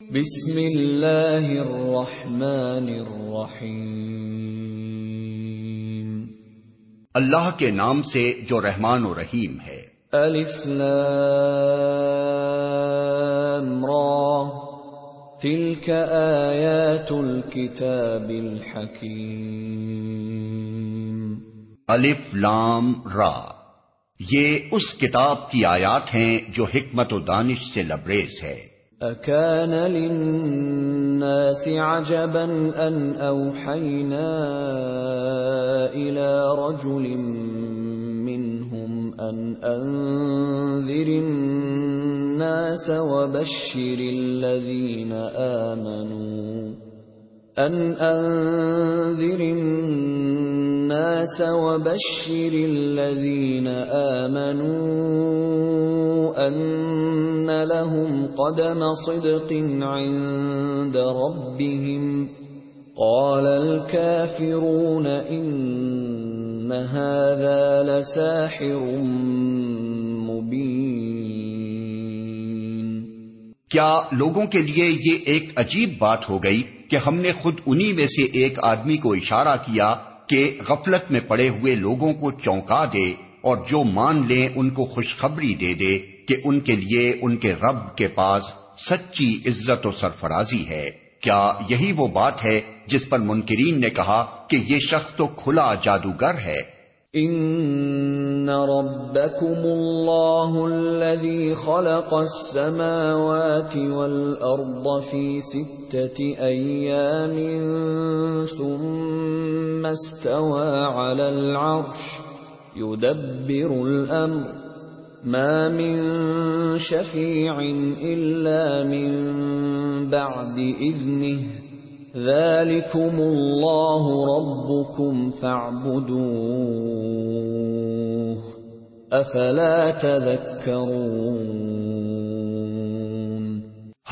بسم اللہ الرحمن الرحیم اللہ کے نام سے جو رحمان و رحیم ہے۔ الف لام را. تلك آیات الكتاب الحکیم الف لام را. یہ اس کتاب کی آیات ہیں جو حکمت و دانش سے لبریز ہے۔ أكان للناس عجبا أن أوحينا إلى رجل منهم أن أنذر الناس وبشر الذين آمنوا أن أنذر الناس وبشر الذين آمنوا أن لهم قدم صدق عند ربهم قال الكافرون إن هذا لساحر مبين کیا لوگوں کے لیے یہ ایک عجیب بات ہو گئی؟ کہ ہم نے خود انہی میں سے ایک آدمی کو اشارہ کیا کہ غفلت میں پڑے ہوئے لوگوں کو چونکا دے اور جو مان لیں ان کو خوشخبری دے دے کہ ان کے لیے ان کے رب کے پاس سچی عزت و سرفرازی ہے۔ کیا یہی وہ بات ہے جس پر منکرین نے کہا کہ یہ شخص تو کھلا جادوگر ہے؟ ان ربكم الله الذي خلق السماوات والارض في سته ايام ثم استوى على العرش يدبر الامر ما من شفيع الا من بعد اذنه ذلكم اللہ ربكم فاعبدوه افلا تذكرون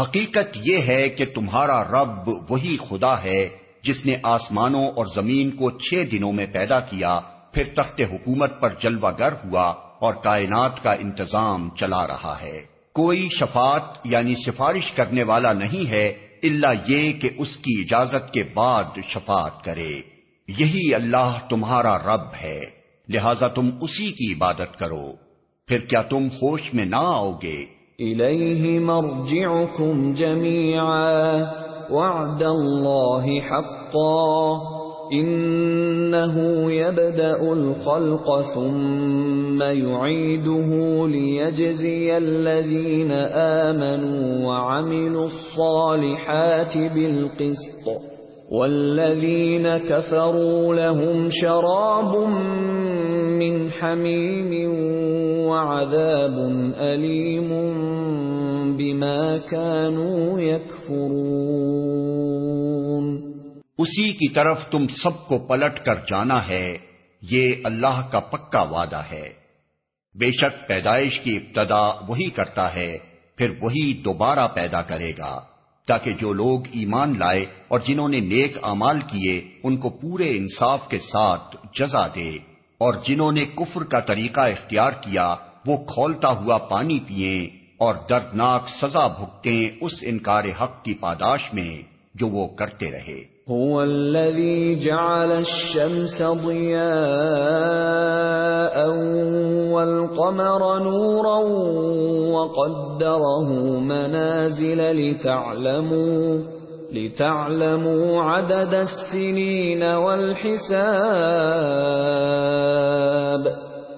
حقیقت یہ ہے کہ تمہارا رب وہی خدا ہے جس نے آسمانوں اور زمین کو چھ دنوں میں پیدا کیا، پھر تخت حکومت پر جلوہ گر ہوا اور کائنات کا انتظام چلا رہا ہے۔ کوئی شفاعت یعنی سفارش کرنے والا نہیں ہے اللہ یہ کہ اس کی اجازت کے بعد شفاعت کرے۔ یہی اللہ تمہارا رب ہے، لہذا تم اسی کی عبادت کرو۔ پھر کیا تم ہوش میں نہ آؤ گے؟ الیہ مرجعکم جمیعا، وعد اللہ حقا۔ انه يبدا الخلق ثم يعيده ليجزي الذين امنوا وعملوا الصالحات بالقسط والذين كفروا لهم شراب من حميم وعذاب اليم بما كانوا يكفرون اسی کی طرف تم سب کو پلٹ کر جانا ہے، یہ اللہ کا پکا وعدہ ہے۔ بے شک پیدائش کی ابتدا وہی کرتا ہے، پھر وہی دوبارہ پیدا کرے گا۔ تاکہ جو لوگ ایمان لائے اور جنہوں نے نیک امال کیے، ان کو پورے انصاف کے ساتھ جزا دے۔ اور جنہوں نے کفر کا طریقہ اختیار کیا، وہ کھولتا ہوا پانی پیئیں اور دردناک سزا بھگتیں اس انکار حق کی پاداش میں جو وہ کرتے رہے۔ هو الذي جعل الشمس ضياء والقمر نورا وقدره منازل لتعلموا لتعلموا عدد السنين والحساب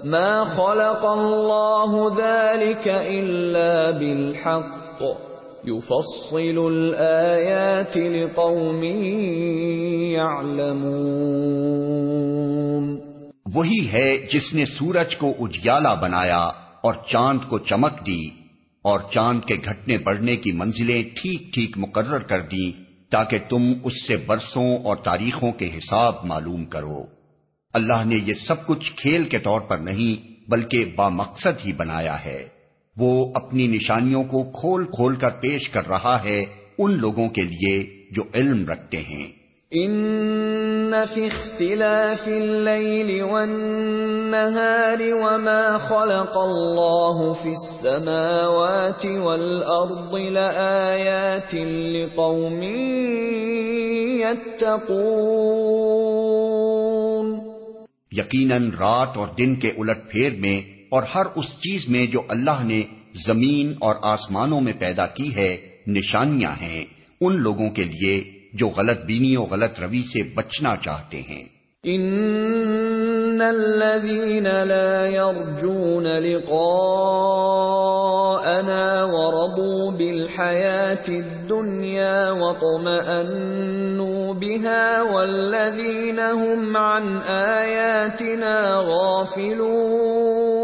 ما خلق الله ذلك إلا بالحق يفصل الآيات لقوم يعلمون. وہی ہے جس نے سورج کو اجیالا بنایا اور چاند کو چمک دی اور چاند کے گھٹنے بڑھنے کی منزلیں ٹھیک ٹھیک مقرر کر دی تاکہ تم اس سے برسوں اور تاریخوں کے حساب معلوم کرو۔ اللہ نے یہ سب کچھ کھیل کے طور پر نہیں بلکہ با مقصد ہی بنایا ہے۔ وہ اپنی نشانیوں کو کھول کھول کر پیش کر رہا ہے ان لوگوں کے لیے جو علم رکھتے ہیں۔ ان في اختلاف الليل والنهار وما خلق الله في السماوات والارض لايات لقوم يتقون۔ یقیناً رات اور دن کے الٹ پھیر میں اور ہر اس چیز میں جو اللہ نے زمین اور آسمانوں میں پیدا کی ہے، نشانیاں ہیں ان لوگوں کے لیے جو غلط بینی و غلط روی سے بچنا چاہتے ہیں۔ ان الذين لا يرجون لقاءنا ورضوا بالحياه الدنيا وطمأنوا بها والذين هم عن اياتنا غافلون۔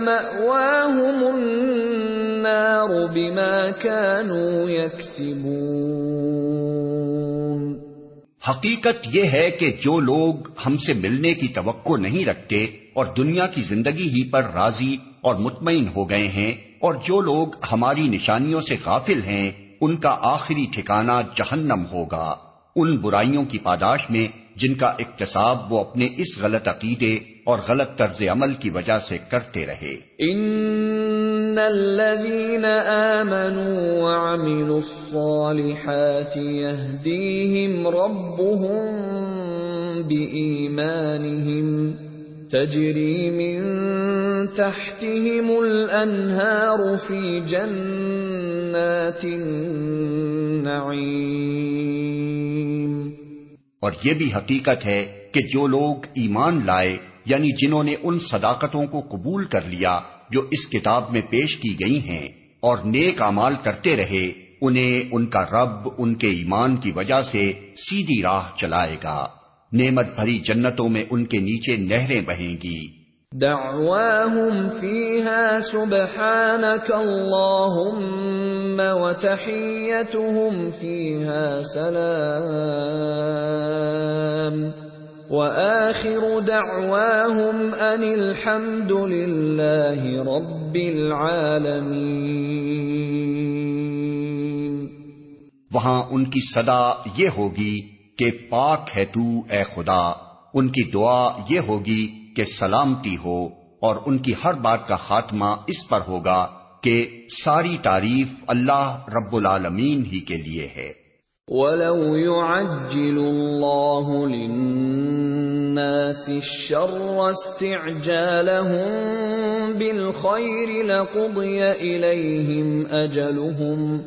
مأواهم النار بما كانوا يكسبون حقیقت یہ ہے کہ جو لوگ ہم سے ملنے کی توقع نہیں رکھتے اور دنیا کی زندگی ہی پر راضی اور مطمئن ہو گئے ہیں اور جو لوگ ہماری نشانیوں سے غافل ہیں، ان کا آخری ٹھکانہ جہنم ہوگا۔ ان برائیوں کی پاداش میں جن کا اقتصاب وہ اپنے اس غلط عقیدے اور غلط طرز عمل کی وجہ سے کرتے رہے۔ ان الذين امنوا وعملوا الصالحات يهديهم ربهم بايمانهم تجري من تحتهم الانهار في جنات النعيم اور یہ بھی حقیقت ہے کہ جو لوگ ایمان لائے یعنی جنہوں نے ان صداقتوں کو قبول کر لیا جو اس کتاب میں پیش کی گئی ہیں اور نیک امال کرتے رہے، انہیں ان کا رب ان کے ایمان کی وجہ سے سیدھی راہ چلائے گا۔ نعمت بھری جنتوں میں ان کے نیچے نہریں بہیں گی۔ دعواهم فيها سبحانك اللهم وتحيتهم فيها سلام وآخر دعواهم ان الحمد للہ رب العالمین وہاں ان کی صدا یہ ہوگی کہ پاک ہے تو اے خدا، ان کی دعا یہ ہوگی کہ سلامتی ہو اور ان کی ہر بات کا خاتمہ اس پر ہوگا کہ ساری تعریف اللہ رب العالمین ہی کے لیے ہے۔ وَلَوْ يُعَجِّلُ اللَّهُ لِلنَّاسِ الشَّرَّ اسْتِعْجَالَهُم بِالْخَيْرِ لَقُضِيَ إِلَيْهِمْ أَجَلُهُمْ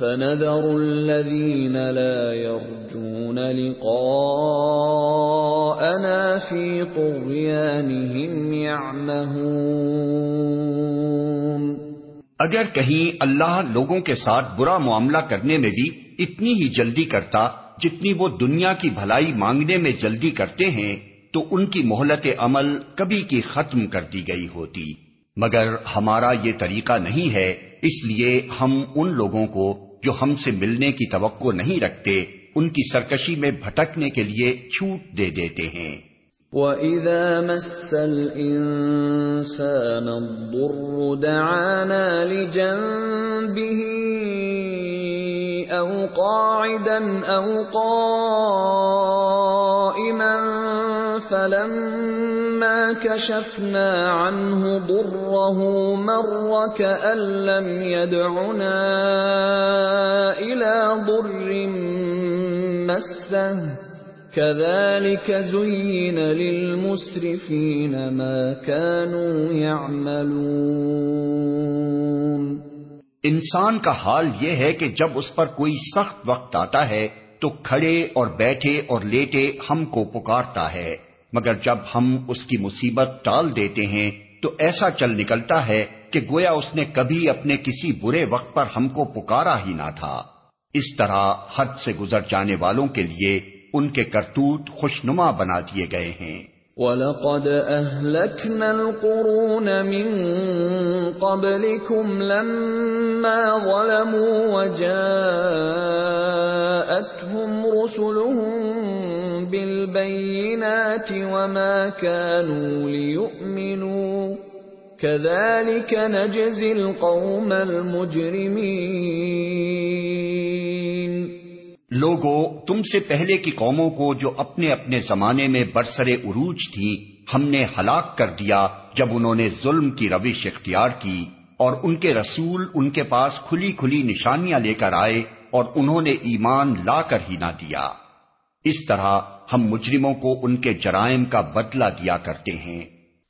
فَنَذَرُ الَّذِينَ لَا يَرْجُونَ لِقَاءَنَا فِي طُغْيَانِهِمْ يَعْمَهُونَ۔ اگر کہیں اللہ لوگوں کے ساتھ برا معاملہ کرنے میں بھی اتنی ہی جلدی کرتا جتنی وہ دنیا کی بھلائی مانگنے میں جلدی کرتے ہیں، تو ان کی مہلت عمل کبھی کی ختم کر دی گئی ہوتی۔ مگر ہمارا یہ طریقہ نہیں ہے، اس لیے ہم ان لوگوں کو جو ہم سے ملنے کی توقع نہیں رکھتے، ان کی سرکشی میں بھٹکنے کے لیے چھوٹ دے دیتے ہیں۔ وَإِذَا مَسَّ الْإِنسَانَ الضُّرُّ دَعَانَا لِجَنبِهِ أَوْ قَاعِدًا أَوْ قَائِمًا فَلَمَّا كَشَفْنَا عَنْهُ ضُرَّهُ مَرَّ كَأَن لَّمْ يَدْعُنَا إِلَىٰ ضُرٍّ مَّسَّهُ. كذلك زين للمسرفين ما كانوا يعملون. انسان کا حال یہ ہے کہ جب اس پر کوئی سخت وقت آتا ہے تو کھڑے اور بیٹھے اور لیٹے ہم کو پکارتا ہے۔ مگر جب ہم اس کی مصیبت ٹال دیتے ہیں تو ایسا چل نکلتا ہے کہ گویا اس نے کبھی اپنے کسی برے وقت پر ہم کو پکارا ہی نہ تھا۔ اس طرح حد سے گزر جانے والوں کے لیے ان کے کرتوت خوشنما بنا دیے گئے ہیں۔ وَلَقَدْ أَهْلَكْنَا الْقُرُونَ مِن قَبْلِكُمْ لَمَّا ظَلَمُوا وَجَاءَتْهُمْ رُسُلُهُم بِالْبَيِّنَاتِ وَمَا كَانُوا لِيُؤْمِنُوا. كذلك نجزي القوم المجرمين. لوگو، تم سے پہلے کی قوموں کو جو اپنے اپنے زمانے میں برسر عروج تھی، ہم نے ہلاک کر دیا جب انہوں نے ظلم کی روش اختیار کی اور ان کے رسول ان کے پاس کھلی کھلی نشانیاں لے کر آئے اور انہوں نے ایمان لا کر ہی نہ دیا۔ اس طرح ہم مجرموں کو ان کے جرائم کا بدلہ دیا کرتے ہیں۔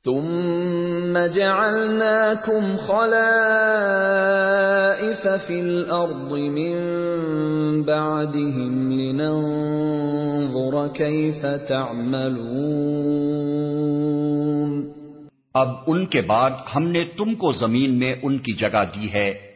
ثم جعلناكم خلائف في الأرض من بعدهم لننظر كيف تعملون۔ اب ان کے بعد ہم نے تم کو زمین میں ان کی جگہ دی ہے۔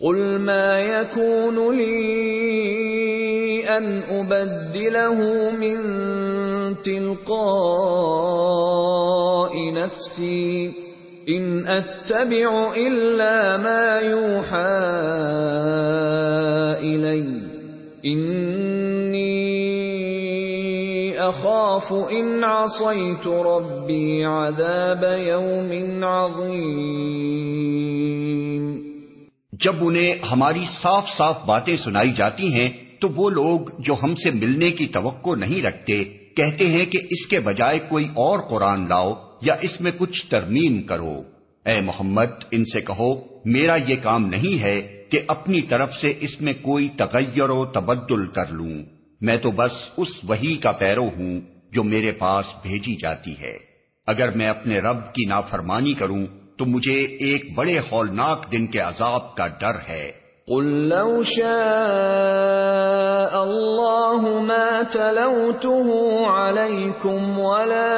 قُلْ مَا يَكُونُ لِي أَنْ أُبَدِّلَهُ مِنْ تلقاء نفسي ان اتبع الا ما يوحى الي اني اخاف ان عصيت ربي عذاب يوم عظيم جب انہیں ہماری صاف صاف باتیں سنائی جاتی ہیں، تو وہ لوگ جو ہم سے ملنے کی توقع نہیں رکھتے، کہتے ہیں کہ اس کے بجائے کوئی اور قرآن لاؤ یا اس میں کچھ ترمیم کرو۔ اے محمد، ان سے کہو، میرا یہ کام نہیں ہے کہ اپنی طرف سے اس میں کوئی تغیر و تبدل کر لوں۔ میں تو بس اس وہی کا پیرو ہوں جو میرے پاس بھیجی جاتی ہے۔ اگر میں اپنے رب کی نافرمانی کروں تو مجھے ایک بڑے ہولناک دن کے عذاب کا ڈر ہے۔ قل لو شاء الله ما تلوته عليكم ولا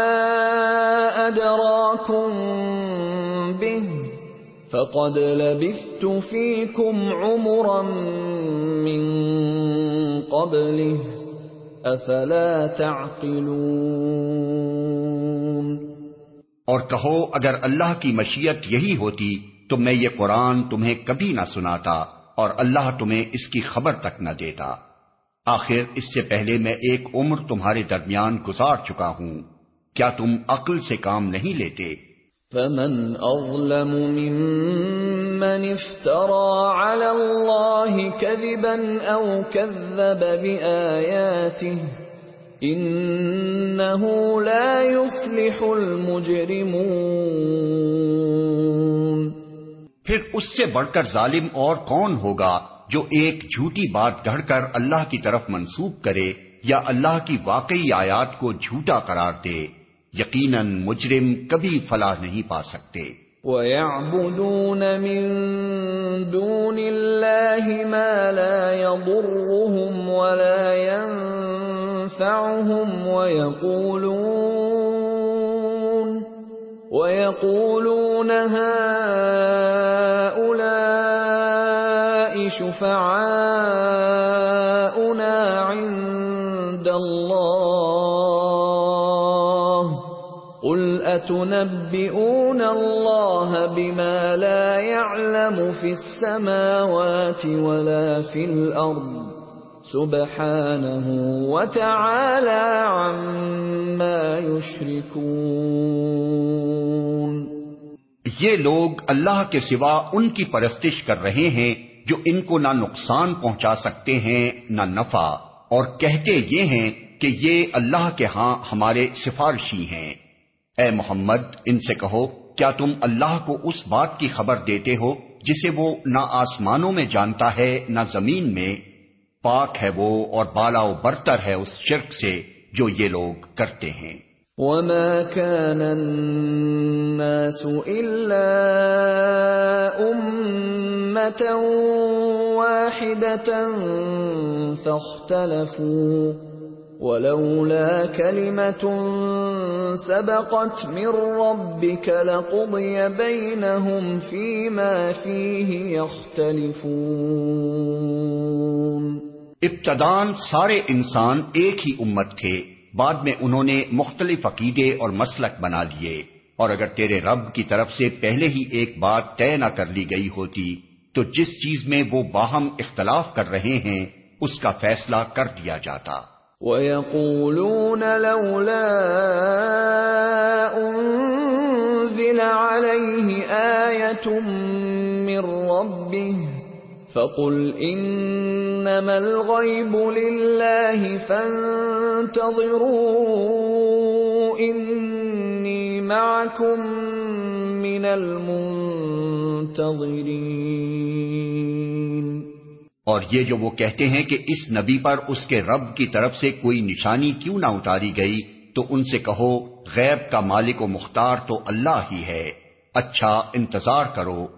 أدراكم به فقد لبثت فيكم عمرا من قبله أفلا تعقلون اور کہو اگر اللہ کی مشیت یہی ہوتی تو میں یہ قرآن تمہیں کبھی نہ سناتا اور اللہ تمہیں اس کی خبر تک نہ دیتا۔ آخر اس سے پہلے میں ایک عمر تمہارے درمیان گزار چکا ہوں۔ کیا تم عقل سے کام نہیں لیتے؟ فمن اظلم ممن افترى على الله كذبا او كذب بآياته انه لا يفلح المجرمون۔ پھر اس سے بڑھ کر ظالم اور کون ہوگا جو ایک جھوٹی بات گھڑ کر اللہ کی طرف منسوب کرے یا اللہ کی واقعی آیات کو جھوٹا قرار دے؟ یقیناً مجرم کبھی فلاح نہیں پا سکتے۔ وَيَعْبُدُونَ مِن دُونِ اللَّهِ مَا لَا يَضُرُّهُمْ وَلَا يَنفَعُهُمْ۔ تَنفَعُهُمْ وَيَقُولُونَ وَيَقُولُونَ هَٰؤُلَاءِ شُفَعَاؤُنَا عِندَ اللَّهِ قُلْ أَتُنَبِّئُونَ اللَّهَ بِمَا لَا يَعْلَمُ فِي السَّمَاوَاتِ وَلَا فِي الْأَرْضِ سبحانہ وتعالى عما يشركون۔ یہ لوگ اللہ کے سوا ان کی پرستش کر رہے ہیں جو ان کو نہ نقصان پہنچا سکتے ہیں، نہ نفع۔ اور کہتے یہ ہیں کہ یہ اللہ کے ہاں ہمارے سفارشی ہیں۔ اے محمد، ان سے کہو، کیا تم اللہ کو اس بات کی خبر دیتے ہو جسے وہ نہ آسمانوں میں جانتا ہے، نہ زمین میں؟ پاک ہے وہ اور بالا و برتر ہے اس شرک سے جو یہ لوگ کرتے ہیں۔ وما كان الناس إلا أمة واحدة فاختلفوا ولولا كلمة سبقت من ربك لقضي بينهم فيما فيه يختلفون ابتدان سارے انسان ایک ہی امت تھے۔ بعد میں انہوں نے مختلف عقیدے اور مسلک بنا لیے۔ اور اگر تیرے رب کی طرف سے پہلے ہی ایک بات طے نہ کر لی گئی ہوتی، تو جس چیز میں وہ باہم اختلاف کر رہے ہیں، اس کا فیصلہ کر دیا جاتا۔ وَيَقُولُونَ لَوْلَا أُنزِلَ عَلَيْهِ آيَةٌ مِّن رَّبِّهِ فَقُلْ إِنَّمَا الْغَيْبُ لِلَّهِ فَانتَظِرُوا إِنِّي مَعَكُمْ مِنَ الْمُنتَظِرِينَ اور یہ جو وہ کہتے ہیں کہ اس نبی پر اس کے رب کی طرف سے کوئی نشانی کیوں نہ اتاری گئی، تو ان سے کہو، غیب کا مالک و مختار تو اللہ ہی ہے اچھا انتظار کرو۔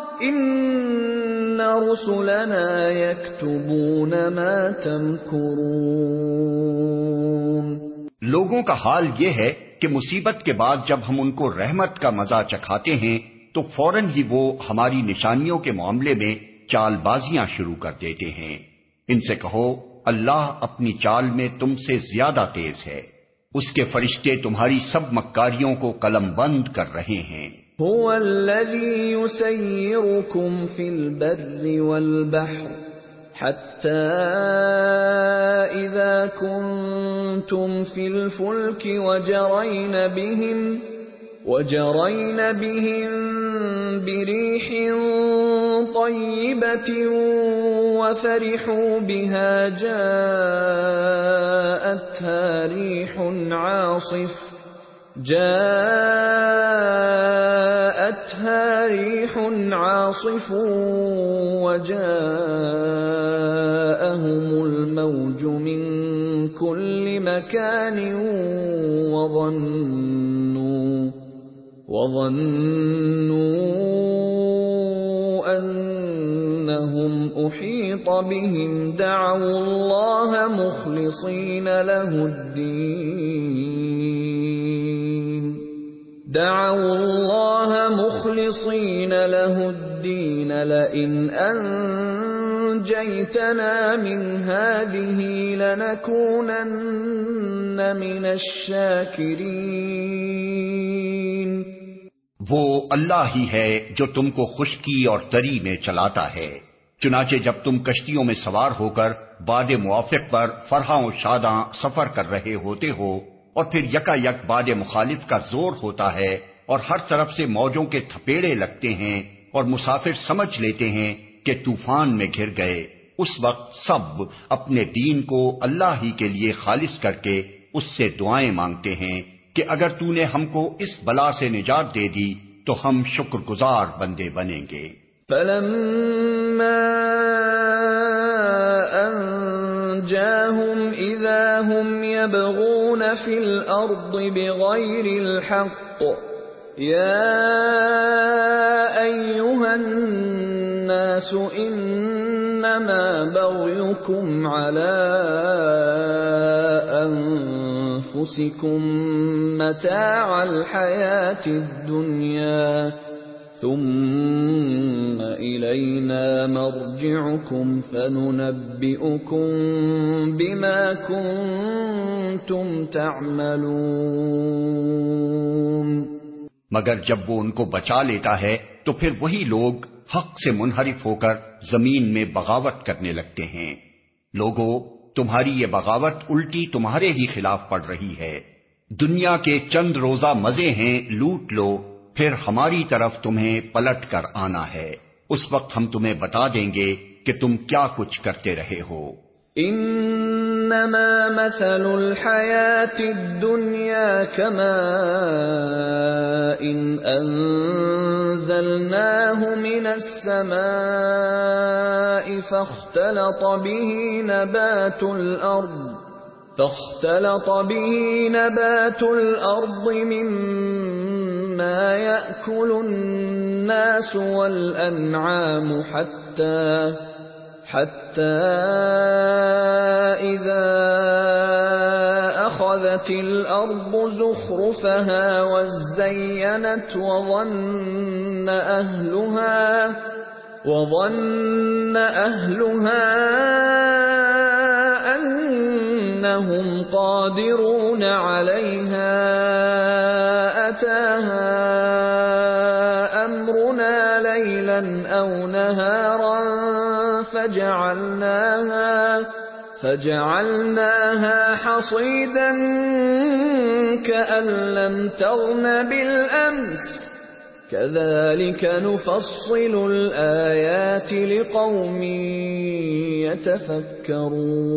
ان رسلنا يكتبون ما تمكرون۔ لوگوں کا حال یہ ہے کہ مصیبت کے بعد جب ہم ان کو رحمت کا مزہ چکھاتے ہیں، تو فوراً ہی وہ ہماری نشانیوں کے معاملے میں چال بازیاں شروع کر دیتے ہیں۔ ان سے کہو، اللہ اپنی چال میں تم سے زیادہ تیز ہے۔ اس کے فرشتے تمہاری سب مکاریوں کو قلم بند کر رہے ہیں۔ هو الذي يسيركم في البر والبحر حتى إذا كنتم في الفلك وجرين بهم وجرين بهم بريح طيبة وفرحوا بها جاءتها ريح عاصف جاءتها ريح عاصف وجاءهم الموج من كل مكان وظنوا وظنوا أنهم أحيط بهم دعوا الله مخلصين له الدين دعوا الله مخلصين له الدين لئن أنجيتنا من هذه لنكونن من الشاكرين. وہ اللہ ہی ہے جو تم کو خشکی اور تری میں چلاتا ہے، چنانچہ جب تم کشتیوں میں سوار ہو کر باد موافق پر فرحاں و شاداں سفر کر رہے ہوتے ہو اور پھر یکا یک باد مخالف کا زور ہوتا ہے اور ہر طرف سے موجوں کے تھپیڑے لگتے ہیں اور مسافر سمجھ لیتے ہیں کہ طوفان میں گر گئے۔ اس وقت سب اپنے دین کو اللہ ہی کے لیے خالص کر کے اس سے دعائیں مانگتے ہیں کہ اگر تو نے ہم کو اس بلا سے نجات دے دی تو ہم شکر گزار بندے بنیں گے۔ فلما أنجاهم إذا هم يبغون في الأرض بغير الحق يا أيها الناس إنما بغيكم على أنفسكم متاع الحياة الدنيا ثم إلينا مرجعكم فننبئكم بما كنتم تعملون مگر جب وہ ان کو بچا لیتا ہے، تو پھر وہی لوگ حق سے منحرف ہو کر زمین میں بغاوت کرنے لگتے ہیں۔ لوگوں تمہاری یہ بغاوت الٹی تمہارے ہی خلاف پڑ رہی ہے۔ دنیا کے چند روزہ مزے ہیں، لوٹ لو۔ پھر ہماری طرف تمہیں پلٹ کر آنا ہے۔ اس وقت ہم تمہیں بتا دیں گے کہ تم کیا کچھ کرتے رہے ہو۔ انما مثل الحياه الدنيا كما ان انزلناه من السماء فاختلط به نبات الارض فاختلط به نبات الارض مما ياكل الناس والانعام حتى حتى إذا أخذت الأرض زخرفها وزينت وظن أهلها وظن أهلها أنهم قادرون عليها أتاها أمرنا ليلا أو نهارا فجعلناها فجعلناها حصيدا كأن لم تغن بالأمس كذلك نفصل الآيات لقوم يتفكرون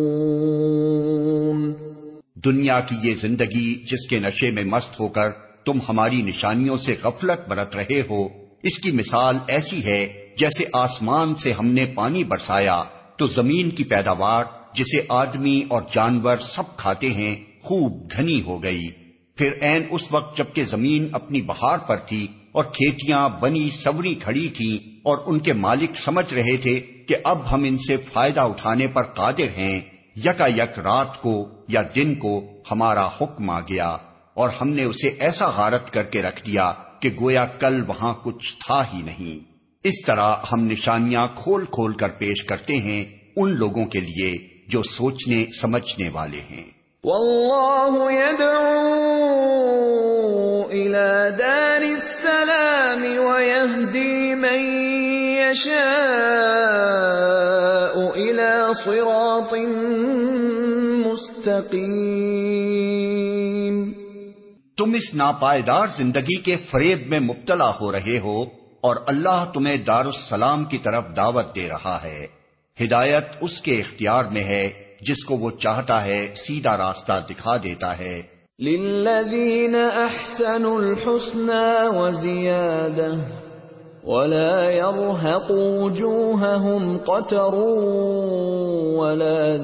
دنیا کی یہ زندگی جس کے نشے میں مست ہو کر تم ہماری نشانیوں سے غفلت برت رہے ہو۔ اس کی مثال ایسی ہے، جیسے آسمان سے ہم نے پانی برسایا، تو زمین کی پیداوار، جسے آدمی اور جانور سب کھاتے ہیں، خوب گھنی ہو گئی۔ پھر این اس وقت جبکہ زمین اپنی بہار پر تھی اور کھیتیاں بنی، سوری کھڑی تھیں اور ان کے مالک سمجھ رہے تھے کہ اب ہم ان سے فائدہ اٹھانے پر قادر ہیں۔ یکا یک رات کو یا دن کو ہمارا حکم آ گیا۔ اور ہم نے اسے ایسا غارت کر کے رکھ دیا کہ گویا کل وہاں کچھ تھا ہی نہیں۔ اس طرح ہم نشانیاں کھول کھول کر پیش کرتے ہیں ان لوگوں کے لیے جو سوچنے، سمجھنے والے ہیں۔ واللہ يدعو الى دار السلام ويهدي من يشاء الى صراط مستقیم تم اس ناپائیدار زندگی کے فریب میں مبتلا ہو رہے ہو اور اللہ تمہیں دار السلام کی طرف دعوت دے رہا ہے۔ ہدایت اس کے اختیار میں ہے جس کو وہ چاہتا ہے، سیدھا راستہ دکھا دیتا ہے۔ للذین احسنوا الحسنى وزیادہ، ولا يرهق وجوههم قتر ولا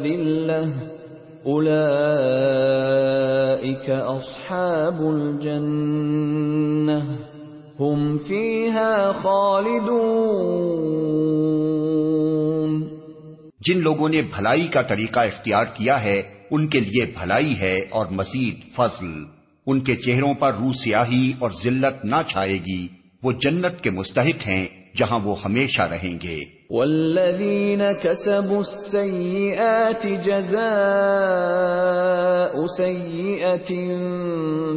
ذلة أولئك أصحاب الجنة ہم خالدون۔ جن لوگوں نے بھلائی کا طریقہ اختیار کیا ہے، ان کے لیے بھلائی ہے اور مزید فضل۔ ان کے چہروں پر رو سیاہی اور ذلت نہ چھائے گی۔ وہ جنت کے مستحق ہیں جہاں وہ ہمیشہ رہیں گے۔ والذین كسبوا السیئات جزاء سیئت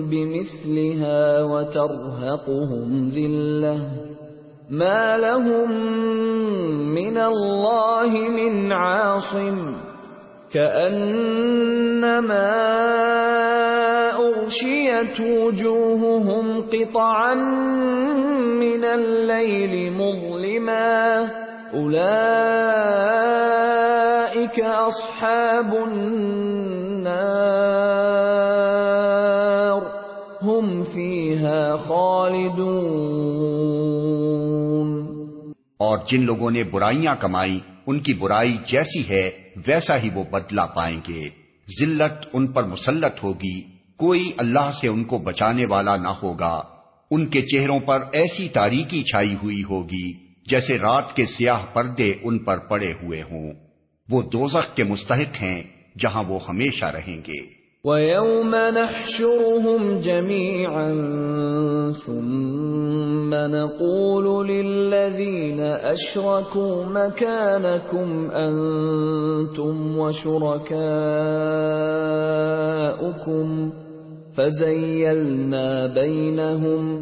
بمثلها وترهقهم ذلة. ما لهم من الله من عاصم. كأنما أغشيت وجوههم قطعا من الليل مظلما. أولئك النار. هم فيها خالدون. اور جن لوگوں نے برائیاں کمائی، ان کی برائی جیسی ہے، ویسا ہی وہ بدلا پائیں گے۔ ذلت ان پر مسلط ہوگی، کوئی اللہ سے ان کو بچانے والا نہ ہوگا۔ ان کے چہروں پر ایسی تاریکی چھائی ہوئی ہوگی۔ جیسے رات کے سیاہ پردے ان پر پڑے ہوئے ہوں۔ وہ دوزخ کے مستحق ہیں جہاں وہ ہمیشہ رہیں گے۔ وَيَوْمَ نَحْشُرُهُمْ جَمِيعًا ثُمَّ نَقُولُ لِلَّذِينَ أَشْرَكُوا مَكَانَكُمْ أَنْتُمْ وَشُرَكَاؤُكُمْ فَزَيَّلْنَا بَيْنَهُمْ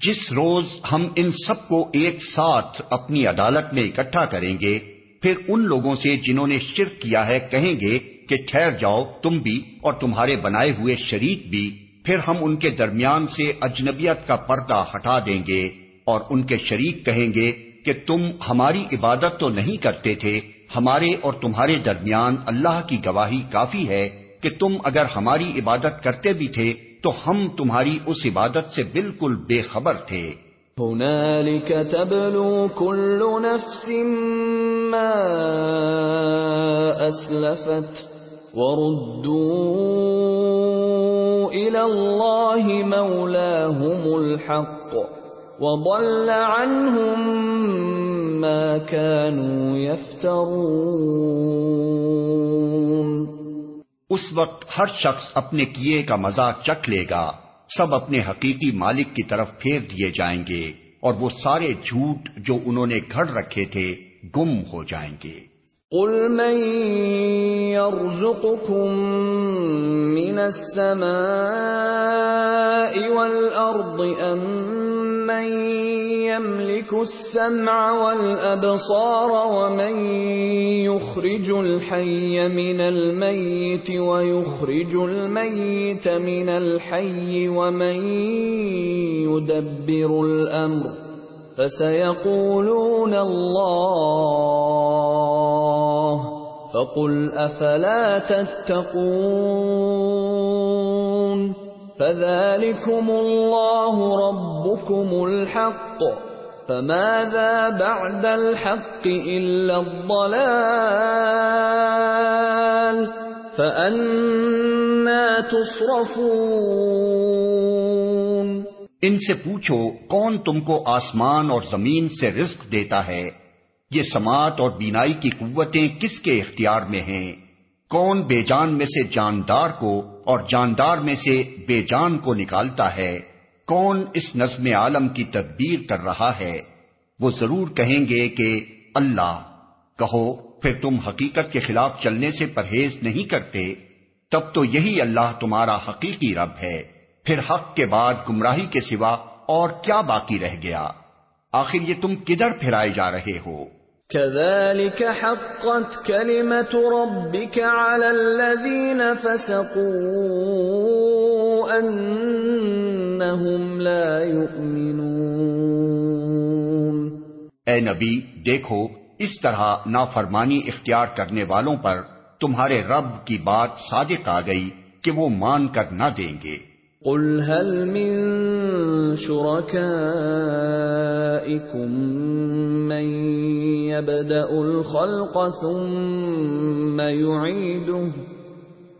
جس روز ہم ان سب کو ایک ساتھ اپنی عدالت میں اکٹھا کریں گے، پھر ان لوگوں سے جنہوں نے شرک کیا ہے کہیں گے کہ ٹھہر جاؤ، تم بھی اور تمہارے بنائے ہوئے شریک بھی، پھر ہم ان کے درمیان سے اجنبیت کا پردہ ہٹا دیں گے اور ان کے شریک کہیں گے کہ تم ہماری عبادت تو نہیں کرتے تھے، ہمارے اور تمہارے درمیان اللہ کی گواہی کافی ہے کہ تم اگر ہماری عبادت کرتے بھی تھے تو ہم تمہاری اس عبادت سے بالکل بے خبر تھے۔ تبلو كل نفس ما وردوا الى الله مولاهم الحق وضل عنهم ما كانوا يفترون اس وقت ہر شخص اپنے کیے کا مزہ چکھ لے گا۔ سب اپنے حقیقی مالک کی طرف پھیر دیے جائیں گے اور وہ سارے جھوٹ جو انہوں نے گھڑ رکھے تھے گم ہو جائیں گے۔ قل من يرزقكم من السماء والأرض أم من يملك السمع والأبصار ومن يخرج الحي من الميت ويخرج الميت من الحي ومن يدبر الأمر فسيقولون الله فقل افلا تتقون فذلكم الله ربكم الحق فماذا بعد الحق الا الضلال فانا تصرفون ان سے پوچھو کون تم کو آسمان اور زمین سے رزق دیتا ہے؟ یہ سماعت اور بینائی کی قوتیں کس کے اختیار میں ہیں؟ کون بے جان میں سے جاندار کو اور جاندار میں سے بے جان کو نکالتا ہے؟ کون اس نظم عالم کی تدبیر کر رہا ہے؟ وہ ضرور کہیں گے کہ اللہ۔ کہو، پھر تم حقیقت کے خلاف چلنے سے پرہیز نہیں کرتے؟ تب تو یہی اللہ تمہارا حقیقی رب ہے۔ پھر حق کے بعد گمراہی کے سوا اور کیا باقی رہ گیا؟ آخر یہ تم کدھر پھرائے جا رہے ہو؟ كذلك حقت كلمة ربك على الذين فسقوا أنهم لا يؤمنون۔ اے نبی، دیکھو، اس طرح نافرمانی اختیار کرنے والوں پر تمہارے رب کی بات صادق آ گئی کہ وہ مان کر نہ دیں گے۔ قل هل من شركائكم من يبدأ الخلق ثم يعيده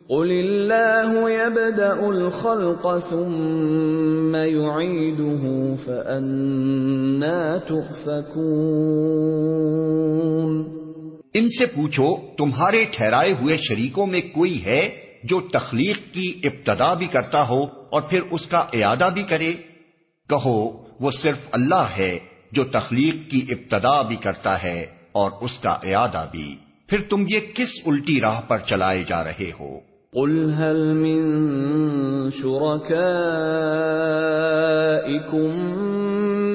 قل الله يبدأ الخلق ثم يعيده فأنا تؤفكون ان سے پوچھو، تمہارے ٹھہرائے ہوئے شریکوں میں کوئی ہے جو تخلیق کی ابتدا بھی کرتا ہو؟ اور پھر اس کا اعادہ بھی کرے، کہو وہ صرف اللہ ہے جو تخلیق کی ابتدا بھی کرتا ہے اور اس کا اعادہ بھی۔ پھر تم یہ کس الٹی راہ پر چلائے جا رہے ہو؟ قل هل من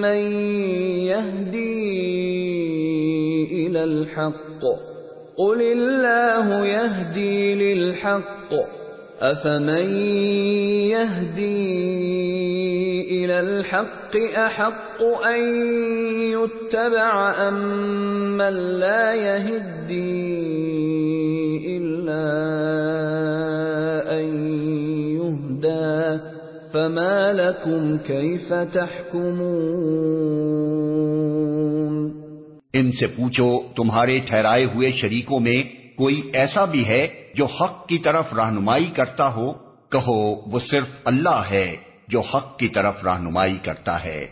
من يهدي إلى الحق؟ قل الله يهدي للحق افمن يهدي الى الحق احق ان يتبع ام من لا يهدي الا ان يهدى فما لكم كيف تحكمون؟ ان سے پوچھو تمہارے ٹھہرائے ہوئے شریکوں میں کوئی ایسا بھی ہے جو حق کی طرف رہنمائی کرتا ہو، کہو وہ صرف اللہ ہے جو حق کی طرف رہنمائی کرتا ہے۔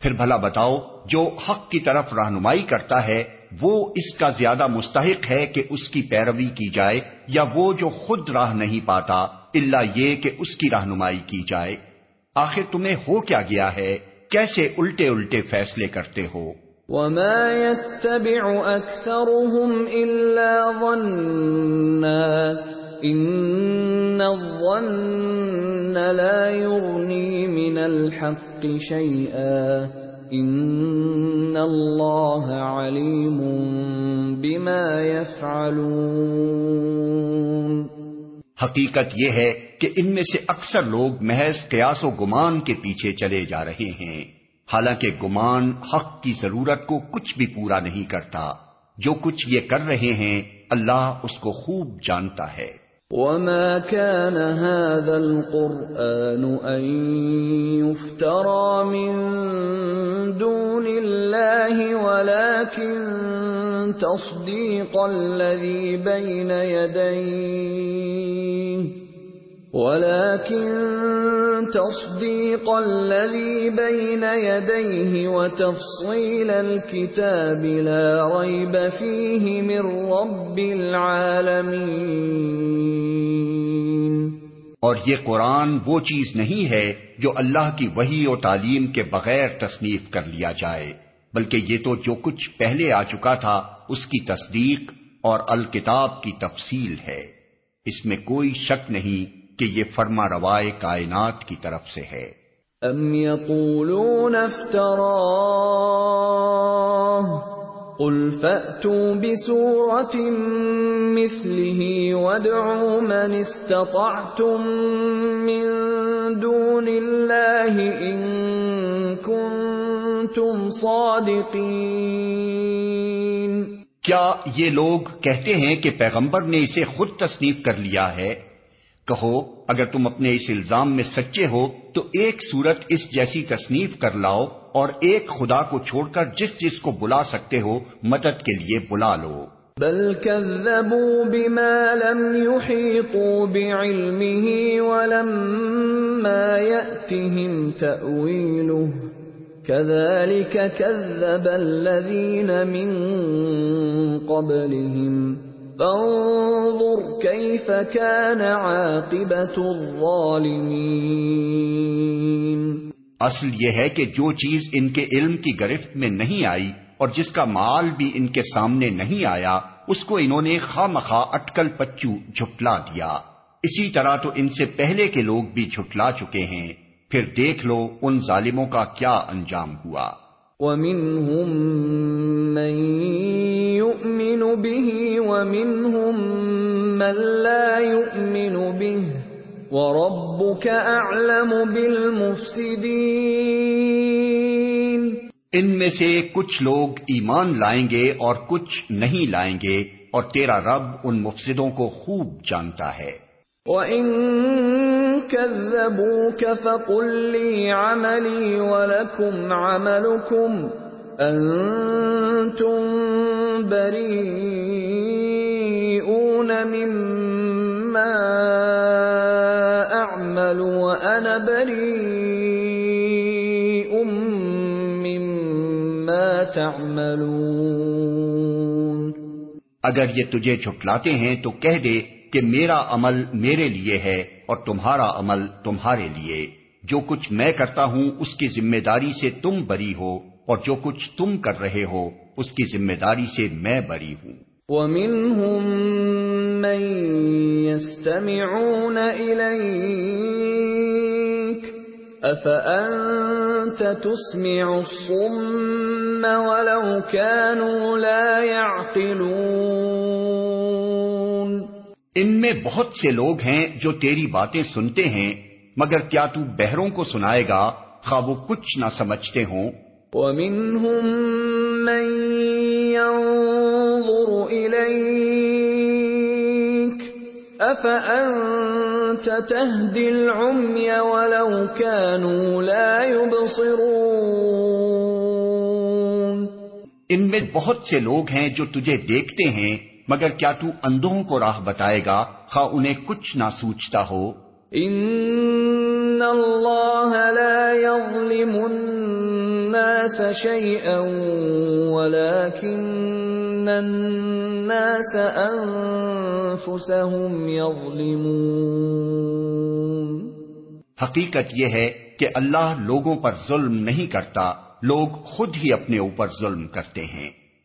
پھر بھلا بتاؤ، جو حق کی طرف رہنمائی کرتا ہے، وہ اس کا زیادہ مستحق ہے کہ اس کی پیروی کی جائے یا وہ جو خود راہ نہیں پاتا اللہ یہ کہ اس کی رہنمائی کی جائے۔ آخر تمہیں ہو کیا گیا ہے؟ کیسے الٹے الٹے فیصلے کرتے ہو؟ وما يتبع اكثرهم الا ظنا ان الظن لا يغني من الحق شيئا ان اللہ علیم بما يفعلون حقیقت یہ ہے کہ ان میں سے اکثر لوگ محض قیاس و گمان کے پیچھے چلے جا رہے ہیں۔ حالانکہ گمان حق کی ضرورت کو کچھ بھی پورا نہیں کرتا۔ جو کچھ یہ کر رہے ہیں، اللہ اس کو خوب جانتا ہے۔ وما كان هذا القرآن أن يفترى من دون الله ولكن تصديق الذي بين يديه ولكن تصديق الذي بين يديه وتفصيل الكتاب لا ريب فيه من رب العالمين اور یہ قرآن وہ چیز نہیں ہے جو اللہ کی وحی و تعلیم کے بغیر تصنیف کر لیا جائے، بلکہ یہ تو جو کچھ پہلے آ چکا تھا، اس کی تصدیق اور الکتاب کی تفصیل ہے۔ اس میں کوئی شک نہیں کہ یہ فرما روائے کائنات کی طرف سے ہے۔ ام یقولون قل فأتوا بسورة مثله وادعوا من استطعتم من دون الله إن كنتم صادقين۔ کیا یہ لوگ کہتے ہیں کہ پیغمبر نے اسے خود تصنیف کر لیا ہے؟ کہو، اگر تم اپنے اس الزام میں سچے ہو، تو ایک صورت اس جیسی تصنیف کر لاؤ اور ایک خدا کو چھوڑ کر جس جس کو بلا سکتے ہو، مدد کے لیے بلا لو۔ بل كذبوا بما لم يحيطوا بعلمه ولما يأتهم تأويله كذلك كذب الذين من قبلهم فانظر كيف كان عاقبة الظالمين۔ اصل یہ ہے کہ جو چیز ان کے علم کی گرفت میں نہیں آئی اور جس کا مال بھی ان کے سامنے نہیں آیا، اس کو انہوں نے خواہ مخواہ اٹکل پچو جھٹلا دیا۔ اسی طرح تو ان سے پہلے کے لوگ بھی جھٹلا چکے ہیں۔ پھر دیکھ لو ان ظالموں کا کیا انجام ہوا۔ وَمِنْهُمْ مَنْ يُؤْمِنُ بِهِ وَمِنْهُمْ مَنْ لَا يُؤْمِنُ بِهِ وَرَبُّكَ أَعْلَمُ بِالْمُفْسِدِينَ ان میں سے کچھ لوگ ایمان لائیں گے اور کچھ نہیں لائیں گے اور تیرا رب ان مفسدوں کو خوب جانتا ہے۔ وَإِن كَذَّبُوكَ فَقُل لِّي عَمَلِي وَلَكُمْ عَمَلُكُمْ أَنتُم بَرِيئُونَ مِمَّا أَعْمَلُ وَأَنَا بَرِيءٌ مِّمَّا تَعْمَلُونَ اگر یہ تجھے جھٹلاتے ہیں تو کہہ دے کہ میرا عمل میرے لیے ہے اور تمہارا عمل تمہارے لیے۔ جو کچھ میں کرتا ہوں، اس کی ذمہ داری سے تم بری ہو، اور جو کچھ تم کر رہے ہو، اس کی ذمہ داری سے میں بری ہوں۔ وَمِنْهُمْ مَنْ يَسْتَمِعُونَ إِلَيْكَ أَفَأَنْتَ تُسْمِعُ الصُّمَّ وَلَوْ كَانُوا لَا يَعْقِلُونَ ان میں بہت سے لوگ ہیں جو تیری باتیں سنتے ہیں مگر کیا تو بہروں کو سنائے گا؟ خواہ وہ کچھ نہ سمجھتے ہوں۔ وَمِنْهُمْ مَنْ يَنظُرُ إِلَيْكَ أَفَأَنْتَ تَهْدِي الْعُمْيَ وَلَوْ كَانُوا لَا يُبْصِرُونَ؟ ان میں بہت سے لوگ ہیں جو تجھے دیکھتے ہیں مگر کیا تو اندھوں کو راہ بتائے گا؟ خواہ انہیں کچھ نہ سوچتا ہو۔ ان اللہ لا يظلم الناس شيئا ولكن الناس انفسهم يظلمون حقیقت یہ ہے کہ اللہ لوگوں پر ظلم نہیں کرتا لوگ خود ہی اپنے اوپر ظلم کرتے ہیں۔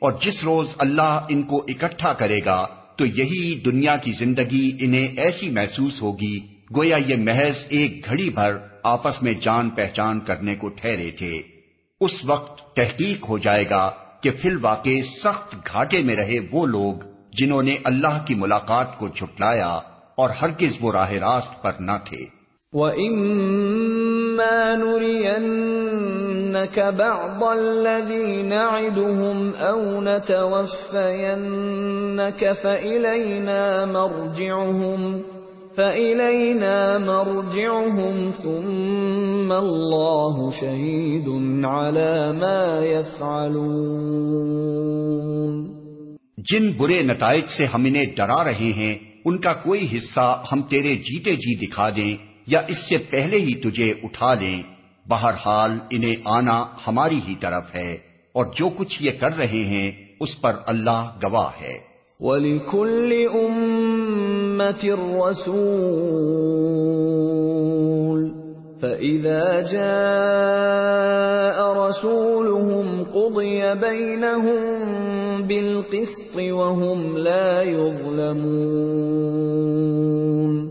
اور جس روز اللہ ان کو اکٹھا کرے گا، تو یہی دنیا کی زندگی انہیں ایسی محسوس ہوگی، گویا یہ محض ایک گھڑی بھر آپس میں جان پہچان کرنے کو ٹھہرے تھے۔ اس وقت تحقیق ہو جائے گا کہ فی الواقع سخت گھاٹے میں رہے وہ لوگ جنہوں نے اللہ کی ملاقات کو جھٹلایا اور ہرگز وہ راہ راست پر نہ تھے۔ وَإِمَّا نُرِيَنَّكَ بَعْضَ الَّذِي نَعِدُهُمْ أَوْ نَتَوَفَّيَنَّكَ فَإِلَيْنَا مَرْجِعُهُمْ فَإِلَيْنَا مَرْجِعُهُمْ ثُمَّ اللَّهُ شَهِيدٌ عَلَى مَا يَفْعَلُونَ جن برے نتائج سے ہم انہیں ڈرا رہے ہیں، ان کا کوئی حصہ ہم تیرے جیتے جی دکھا دیں۔ یا اس سے پہلے ہی تجھے اٹھا لیں۔ بہرحال انہیں آنا ہماری ہی طرف ہے، اور جو کچھ یہ کر رہے ہیں، اس پر اللہ گواہ ہے۔ وَلِكُلِّ أُمَّةٍ رَّسُولٌ، فَإِذَا جَاءَ رَسُولُهُمْ قُضِيَ بَيْنَهُم بِالْقِسْطِ وَهُمْ لَا يُظْلَمُونَ۔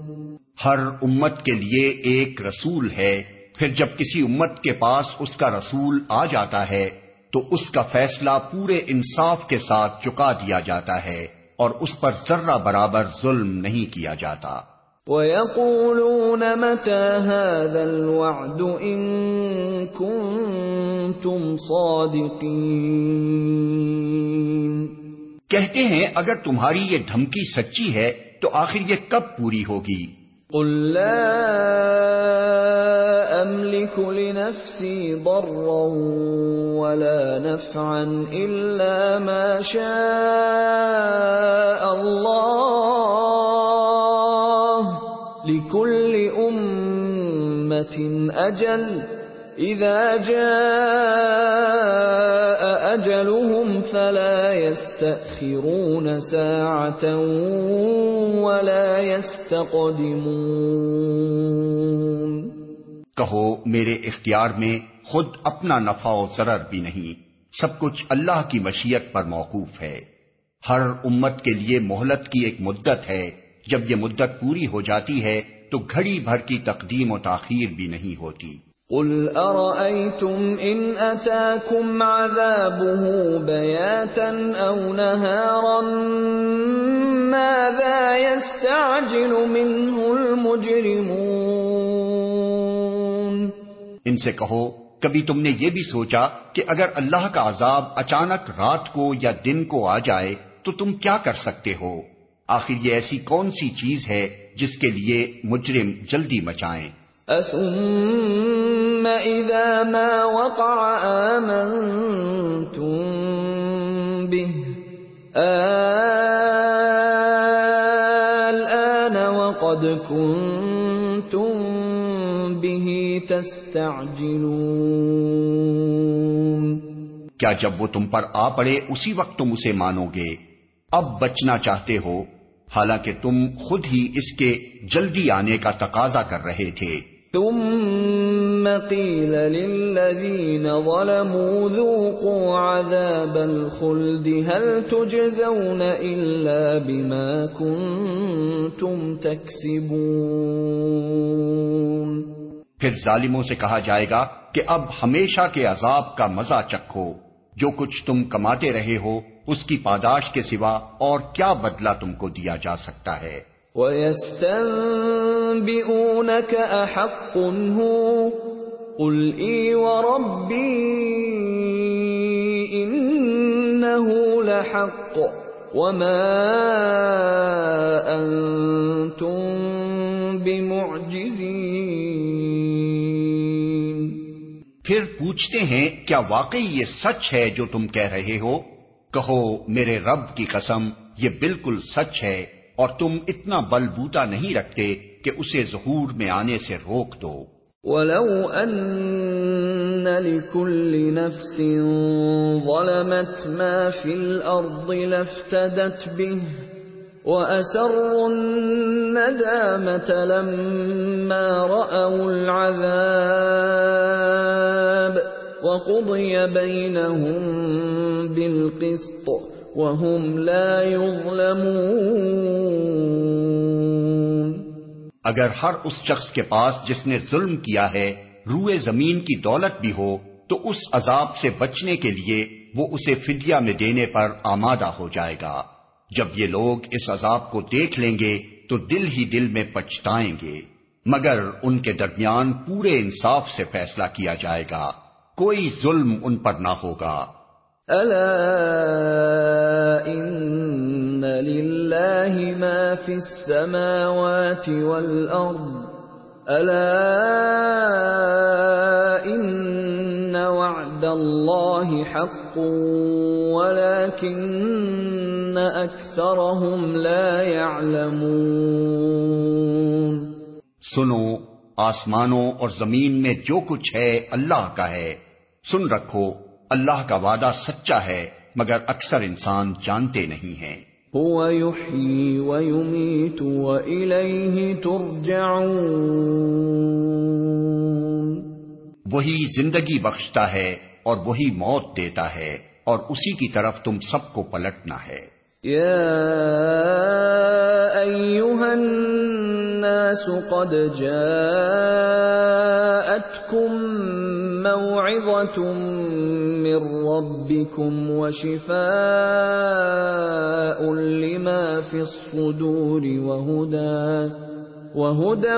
ہر امت کے لیے ایک رسول ہے پھر جب کسی امت کے پاس اس کا رسول آ جاتا ہے تو اس کا فیصلہ پورے انصاف کے ساتھ چکا دیا جاتا ہے اور اس پر ذرہ برابر ظلم نہیں کیا جاتا۔ وَيَقُولُونَ مَتَى هَذَا الْوَعْدُ إِن كُنتُمْ صَادِقِينَ۔ کہتے ہیں اگر تمہاری یہ دھمکی سچی ہے تو آخر یہ کب پوری ہوگی؟ قل لا املك لنفسي ضرا ولا نفعا الا ما شاء الله لكل امه اجل اذا جاء اجلهم فلا يستاخرون ساعه ولا يس يستقدمون۔ کہو، میرے اختیار میں خود اپنا نفع و ضرر بھی نہیں، سب کچھ اللہ کی مشیت پر موقوف ہے۔ ہر امت کے لیے مہلت کی ایک مدت ہے، جب یہ مدت پوری ہو جاتی ہے تو گھڑی بھر کی تقدیم و تاخیر بھی نہیں ہوتی۔ قل ارأيتم ان اتاكم عذابه بياتا او نهارا ماذا يستعجل منه المجرمون ان سے کہو، کبھی تم نے یہ بھی سوچا کہ اگر اللہ کا عذاب اچانک رات کو یا دن کو آ جائے، تو تم کیا کر سکتے ہو؟ آخر یہ ایسی کون سی چیز ہے جس کے لیے مجرم جلدی مچائیں؟ اثم اذا ما وقع آمنتم به الآن وقد كنتم به تستعجلون کیا جب وہ تم پر آ پڑے اسی وقت تم اسے مانو گے؟ اب بچنا چاہتے ہو، حالانکہ تم خود ہی اس کے جلدی آنے کا تقاضا کر رہے تھے۔ ثم قيل للذين ظلموا ذوقوا عذاب الخلد هل تجزون إلا بما كنتم تكسبون پھر ظالموں سے کہا جائے گا کہ اب ہمیشہ کے عذاب کا مزہ چکھو۔ جو کچھ تم کماتے رہے ہو، اس کی پاداش کے سوا اور کیا بدلہ تم کو دیا جا سکتا ہے؟ وَيَسْتَنبِئُونَكَ أَحَقٌ هُوَ قُلْ إِي وَرَبِّي إِنَّهُ لَحَقٌّ وَمَا أَنْتُمْ بِمُعْجِزِينَ پھر پوچھتے ہیں، کیا واقعی یہ سچ ہے جو تم کہہ رہے ہو؟ کہو، میرے رب کی قسم، یہ بالکل سچ ہے۔ اور تم اتنا بل بوتا نہیں رکھتے کہ اسے ظہور میں آنے سے روک دو۔ ولو ان لكل نفس ظلمت ما في الارض لافتدت به واسروا الندامه لما راوا العذاب وقضي بينهم بالقسط وهم لا يظلمون۔ اگر ہر اس شخص کے پاس جس نے ظلم کیا ہے، روئے زمین کی دولت بھی ہو، تو اس عذاب سے بچنے کے لیے وہ اسے فدیہ میں دینے پر آمادہ ہو جائے گا۔ جب یہ لوگ اس عذاب کو دیکھ لیں گے، تو دل ہی دل میں پچھتائیں گے۔ مگر ان کے درمیان پورے انصاف سے فیصلہ کیا جائے گا۔ کوئی ظلم ان پر نہ ہوگا۔ الا ان للہ ما فی السماوات والارض الا ان وعد اللہ حق ولكن اکثرهم لا يعلمون سنو، آسمانوں اور زمین میں جو کچھ ہے اللہ کا ہے۔ سن رکھو اللہ کا وعدہ سچا ہے مگر اکثر انسان جانتے نہیں ہیں۔ هو يحيي ويميت وإليه ترجعون۔ وہی زندگی بخشتا ہے اور وہی موت دیتا ہے اور اسی کی طرف تم سب کو پلٹنا ہے۔ أيها الناس قد موعظة من ربكم وشفاء لما في الصدور وهدى وهدى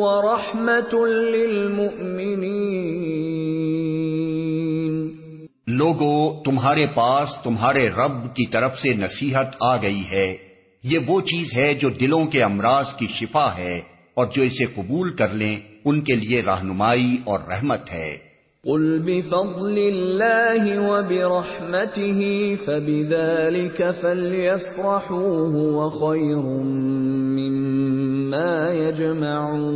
ورحمة للمؤمنين. لوگو، تمہارے پاس تمہارے رب کی طرف سے نصیحت آ گئی ہے۔ یہ وہ چیز ہے جو دلوں کے امراض کی شفا ہے اور جو اسے قبول کر لیں۔ ان کے لیے رہنمائی اور رحمت ہے۔ قل بفضل الله وبرحمته فبذلك فليفرحوا هو خير مما يجمعون۔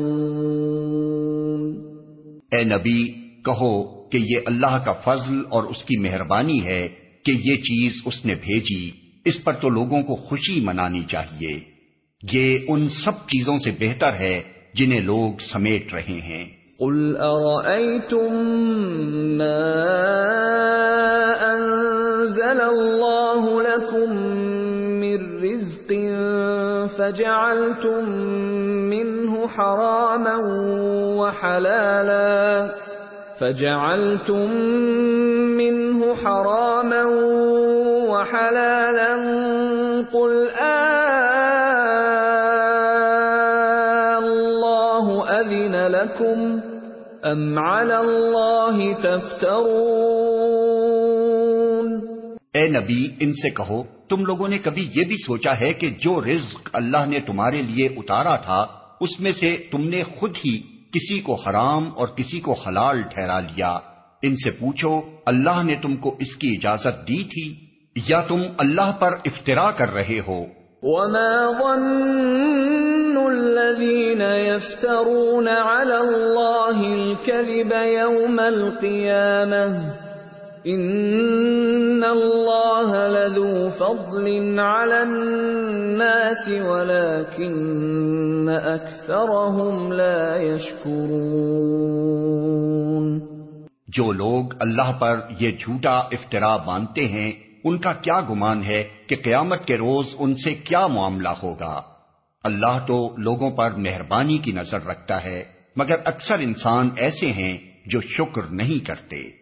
اے نبی کہو کہ یہ اللہ کا فضل اور اس کی مہربانی ہے کہ یہ چیز اس نے بھیجی۔ اس پر تو لوگوں کو خوشی منانی چاہیے۔ یہ ان سب چیزوں سے بہتر ہے جنہیں لوگ سمیٹ رہے ہیں۔ قل أرأيتم ما أنزل الله لكم من رزق فجعلتم منه حراما وحلالا فجعلتم منه حراما وحلالا قل آه لكم أم على الله تفترون اے نبی، ان سے کہو، تم لوگوں نے کبھی یہ بھی سوچا ہے کہ جو رزق اللہ نے تمہارے لیے اتارا تھا، اس میں سے تم نے خود ہی کسی کو حرام اور کسی کو حلال ٹھہرا لیا۔ ان سے پوچھو، اللہ نے تم کو اس کی اجازت دی تھی یا تم اللہ پر افطرا کر رہے ہو؟ وما ظن الذين يفترون على الله الكذب يوم القيامة إن الله لذو فضل على الناس ولكن أكثرهم لا يشكرون جو لوگ اللہ پر یہ جھوٹا افطرا باندھتے ہیں ان کا کیا گمان ہے کہ قیامت کے روز ان سے کیا معاملہ ہوگا؟ اللہ تو لوگوں پر مہربانی کی نظر رکھتا ہے، مگر اکثر انسان ایسے ہیں جو شکر نہیں کرتے۔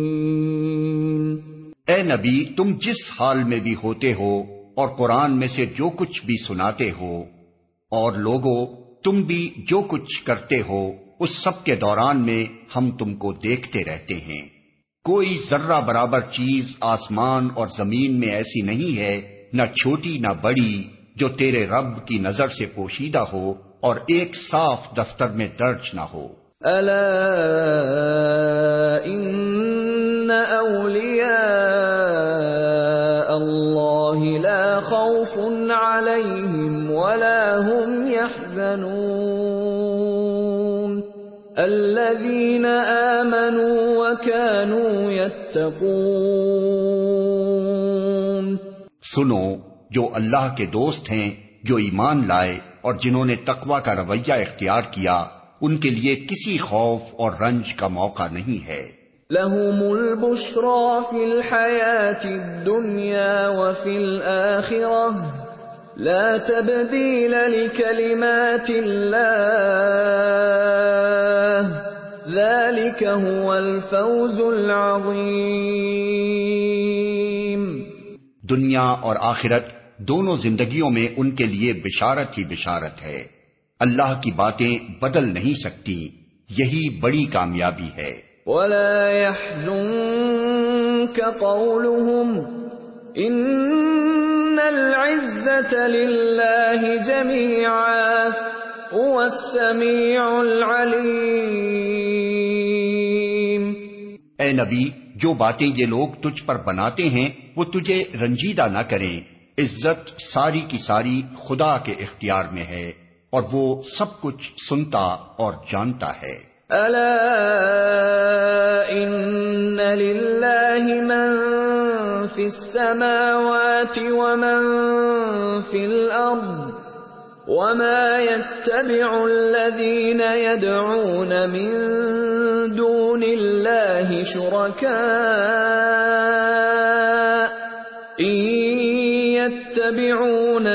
اے نبی، تم جس حال میں بھی ہوتے ہو اور قرآن میں سے جو کچھ بھی سناتے ہو، اور لوگوں تم بھی جو کچھ کرتے ہو، اس سب کے دوران میں ہم تم کو دیکھتے رہتے ہیں۔ کوئی ذرہ برابر چیز آسمان اور زمین میں ایسی نہیں ہے، نہ چھوٹی نہ بڑی، جو تیرے رب کی نظر سے پوشیدہ ہو اور ایک صاف دفتر میں درج نہ ہو۔ الا ان اولیاء خوف عليهم ولا هم يحزنون الذين آمنوا وكانوا يتقون سنو، جو اللہ کے دوست ہیں، جو ایمان لائے اور جنہوں نے تقوی کا رویہ اختیار کیا، ان کے لیے کسی خوف اور رنج کا موقع نہیں ہے۔ لهم البشرى في الحياة الدنيا وفي الآخرة لا تبديل لكلمات الله ذلك هو الفوز العظيم دنیا اور آخرت دونوں زندگیوں میں ان کے لیے بشارت ہی بشارت ہے۔ اللہ کی باتیں بدل نہیں سکتی، یہی بڑی کامیابی ہے۔ ولا يحزنك قولهم ان العزه لله جميعا هو السميع العليم اے نبی، جو باتیں یہ لوگ تجھ پر بناتے ہیں، وہ تجھے رنجیدہ نہ کریں۔ عزت ساری کی ساری خدا کے اختیار میں ہے اور وہ سب کچھ سنتا اور جانتا ہے۔ ألا إن لله من السماوات ومن وما يتبع الذين يدعون من دون الله شركاء إن يتبعون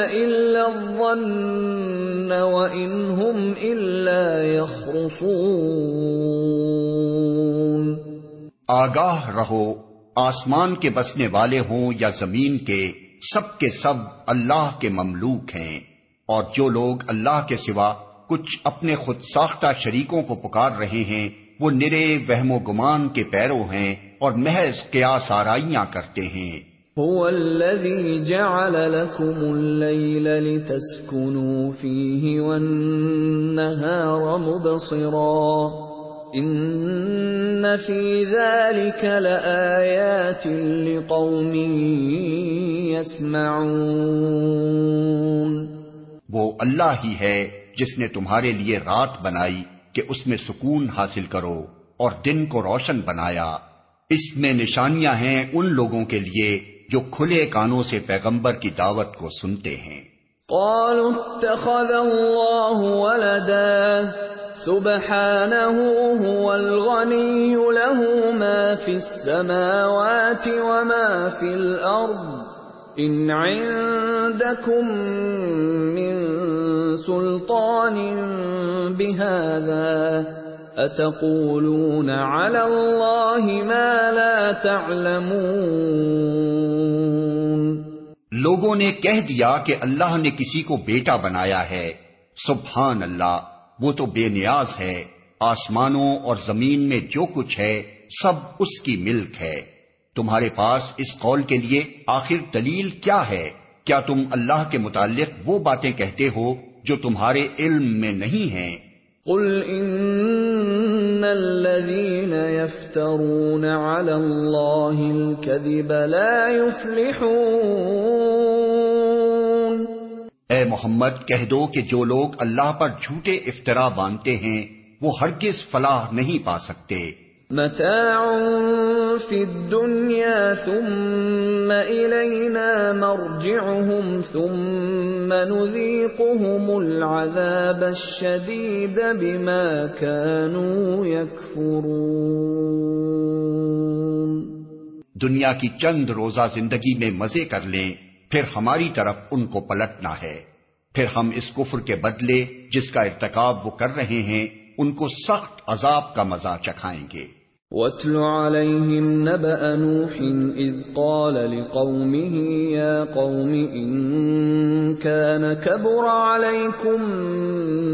إلا الظن آگاہ رہو، آسمان کے بسنے والے ہوں یا زمین کے، سب کے سب اللہ کے مملوک ہیں۔ اور جو لوگ اللہ کے سوا کچھ اپنے خود ساختہ شریکوں کو پکار رہے ہیں، وہ نرے، وہم و گمان کے پیرو ہیں اور محض قیاس آرائیاں کرتے ہیں۔ هو الذي جعل لكم الليل لتسكنوا فيه والنهار مبصرا. ان في ذلك لآيات لقوم يسمعون. وہ اللہ ہی ہے جس نے تمہارے لیے رات بنائی کہ اس میں سکون حاصل کرو اور دن کو روشن بنایا۔ اس میں نشانیاں ہیں ان لوگوں کے لیے جو کھلے کانوں سے پیغمبر کی دعوت کو سنتے ہیں۔ قالوا اتخذ الله ولدا، سبحانه هو الغني له ما في السماوات وما في الأرض. إن عندكم من سلطان بهذا اتقولون على الله ما لا تعلمون؟ لوگوں نے کہہ دیا کہ اللہ نے کسی کو بیٹا بنایا ہے۔ سبحان اللہ، وہ تو بے نیاز ہے۔ آسمانوں اور زمین میں جو کچھ ہے، سب اس کی ملک ہے۔ تمہارے پاس اس قول کے لیے آخر دلیل کیا ہے؟ کیا تم اللہ کے متعلق وہ باتیں کہتے ہو جو تمہارے علم میں نہیں ہیں؟ قل ان الذين يفترون على الله الكذب لا يفلحون۔ اے محمد کہہ دو کہ جو لوگ اللہ پر جھوٹے افطرا باندھتے ہیں وہ ہرگز فلاح نہیں پا سکتے۔ متاع في الدنيا ثم إلينا مرجعهم ثم نذيقهم العذاب الشديد بما كانوا يكفرون دنیا کی چند روزہ زندگی میں مزے کر لیں۔ پھر ہماری طرف ان کو پلٹنا ہے۔ پھر ہم اس کفر کے بدلے جس کا ارتکاب وہ کر رہے ہیں، ان کو سخت عذاب کا مزہ چکھائیں گے۔ وَاتْلُ عَلَيْهِمْ نَبَأَ نُوحٍ إِذْ قَالَ لِقَوْمِهِ يَا قَوْمِ إِن كَانَ كَبُرَ عَلَيْكُمْ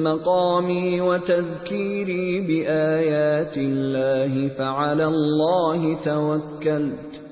مَقَامِي وَتَذْكِيرِي بِآيَاتِ اللَّهِ فَعَلَى اللَّهِ تَوَكَّلْتُ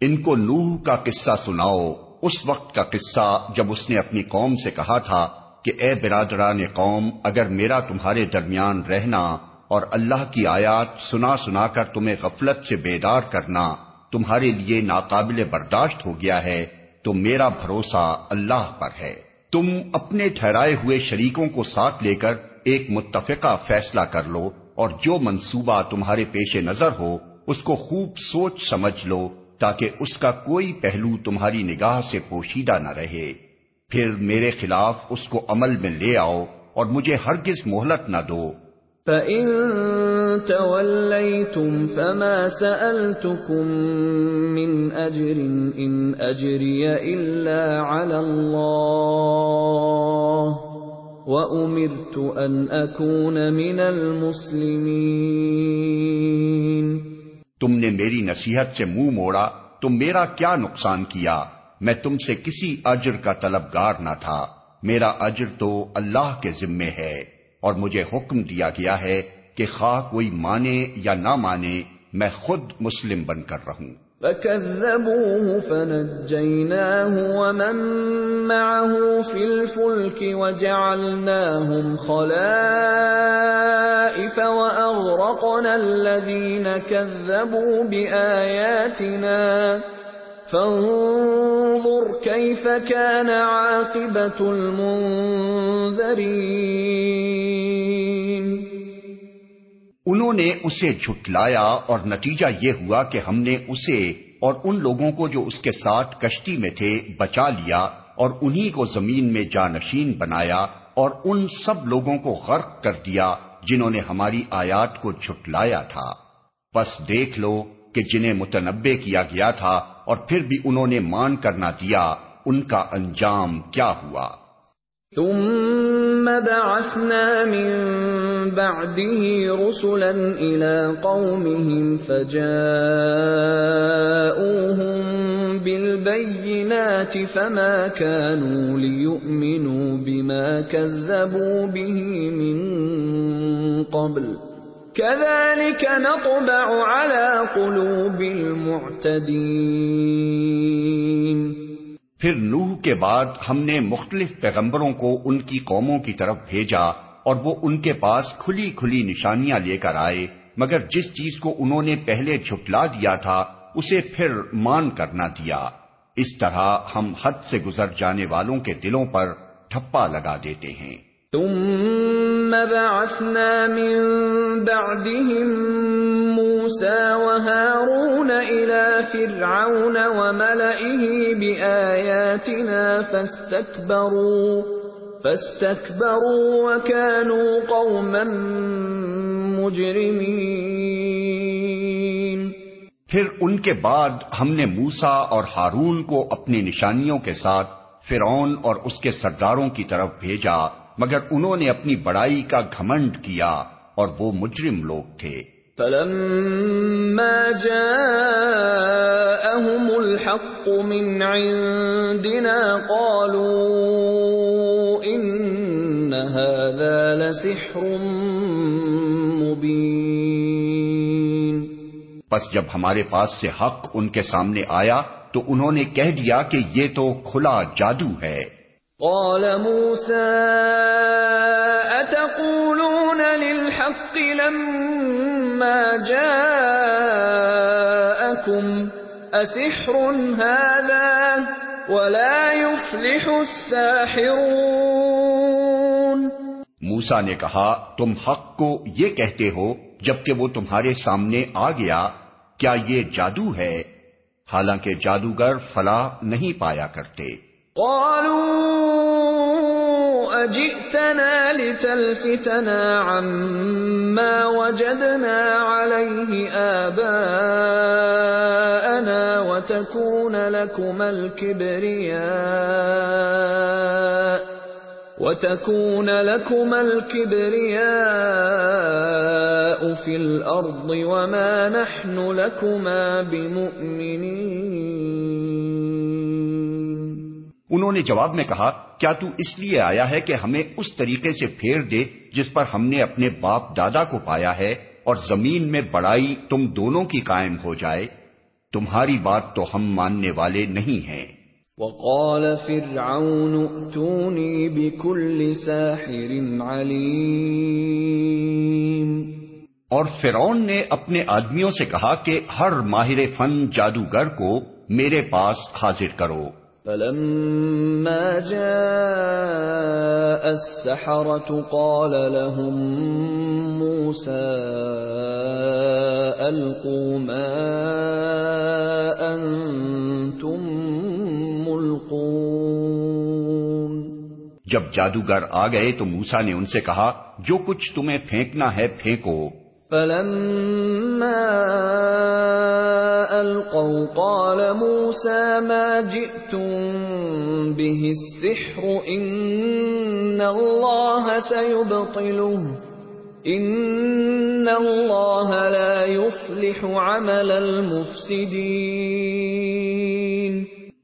ان کو نوح کا قصہ سناؤ۔ اس وقت کا قصہ جب اس نے اپنی قوم سے کہا تھا کہ اے برادران قوم، اگر میرا تمہارے درمیان رہنا اور اللہ کی آیات سنا سنا کر تمہیں غفلت سے بیدار کرنا تمہارے لیے ناقابل برداشت ہو گیا ہے، تو میرا بھروسہ اللہ پر ہے۔ تم اپنے ٹھہرائے ہوئے شریکوں کو ساتھ لے کر ایک متفقہ فیصلہ کر لو اور جو منصوبہ تمہارے پیش نظر ہو، اس کو خوب سوچ سمجھ لو۔ تاکہ اس کا کوئی پہلو تمہاری نگاہ سے پوشیدہ نہ رہے۔ پھر میرے خلاف اس کو عمل میں لے آؤ اور مجھے ہرگز مہلت نہ دو۔ فَإِن تَوَلَّيْتُمْ فَمَا سَأَلْتُكُم مِّنْ أَجْرٍ إِنْ أَجْرِيَ إِلَّا عَلَى اللَّهِ وَأُمِرْتُ أَنْ أَكُونَ مِنَ الْمُسْلِمِينَ تم نے میری نصیحت سے منہ موڑا، تو میرا کیا نقصان کیا؟ میں تم سے کسی اجر کا طلبگار نہ تھا۔ میرا اجر تو اللہ کے ذمے ہے، اور مجھے حکم دیا گیا ہے کہ خواہ کوئی مانے یا نہ مانے، میں خود مسلم بن کر رہوں۔ فكذبوه فنجيناه ومن معه في الفلك وجعلناهم خلائف وأغرقنا الذين كذبوا بآياتنا فانظر كيف كان عاقبة المنذرين انہوں نے اسے جھٹلایا اور نتیجہ یہ ہوا کہ ہم نے اسے اور ان لوگوں کو جو اس کے ساتھ کشتی میں تھے بچا لیا اور انہی کو زمین میں جانشین بنایا اور ان سب لوگوں کو غرق کر دیا جنہوں نے ہماری آیات کو جھٹلایا تھا۔ بس دیکھ لو کہ جنہیں متنبع کیا گیا تھا اور پھر بھی انہوں نے مان کر نہ دیا ان کا انجام کیا ہوا۔ ثم بعثنا من بعده رسلا الى قومهم فجاءوهم بالبينات فما كانوا ليؤمنوا بما كذبوا به من قبل. كذلك نطبع على قلوب المعتدين. پھر نوح کے بعد ہم نے مختلف پیغمبروں کو ان کی قوموں کی طرف بھیجا اور وہ ان کے پاس کھلی کھلی نشانیاں لے کر آئے۔ مگر جس چیز کو انہوں نے پہلے جھٹلا دیا تھا، اسے پھر مان کرنا دیا۔ اس طرح ہم حد سے گزر جانے والوں کے دلوں پر ٹھپا لگا دیتے ہیں۔ تم ثم بعثنا من بعدهم موسى وهارون إلى فرعون وملئه بآياتنا فاستكبروا فاستكبروا وكانوا قوما مجرمين. پھر ان کے بعد ہم نے موسا اور ہارون کو اپنی نشانیوں کے ساتھ فرعون اور اس کے سرداروں کی طرف بھیجا۔ مگر انہوں نے اپنی بڑائی کا گھمنڈ کیا اور وہ مجرم لوگ تھے۔ فلما جاءهم الحق من عندنا قالوا ان هذا لسحر مبين۔ بس جب ہمارے پاس سے حق ان کے سامنے آیا تو انہوں نے کہہ دیا کہ یہ تو کھلا جادو ہے۔ قال موسى اتقولون للحق لما جاءكم؟ اسحر هذا ولا يفلح الساحرون. موسا نے کہا، تم حق کو یہ کہتے ہو جبکہ وہ تمہارے سامنے آ گیا، کیا یہ جادو ہے؟ حالانکہ جادوگر فلاح نہیں پایا کرتے۔ قالوا اجئتنا لتلفتنا عما وجدنا عليه آباءنا وتكون لكما الكبرياء وتكون لكما الكبرياء في الأرض وما نحن لكما بمؤمنين انہوں نے جواب میں کہا کیا تو اس لیے آیا ہے کہ ہمیں اس طریقے سے پھیر دے جس پر ہم نے اپنے باپ دادا کو پایا ہے اور زمین میں بڑائی تم دونوں کی قائم ہو جائے؟ تمہاری بات تو ہم ماننے والے نہیں ہیں. وقال فرعون ائتوني بكل ساحر عليم اور فرعون نے اپنے آدمیوں سے کہا کہ ہر ماہر فن جادوگر کو میرے پاس حاضر کرو۔ فلما جاء السحرة قال لهم موسى ألقوا ما أنتم ملقون جب جادوگر آ گئے تو موسا نے ان سے کہا، جو کچھ تمہیں پھینکنا ہے پھینکو۔ فلما القوا قال موسى ما جئتم به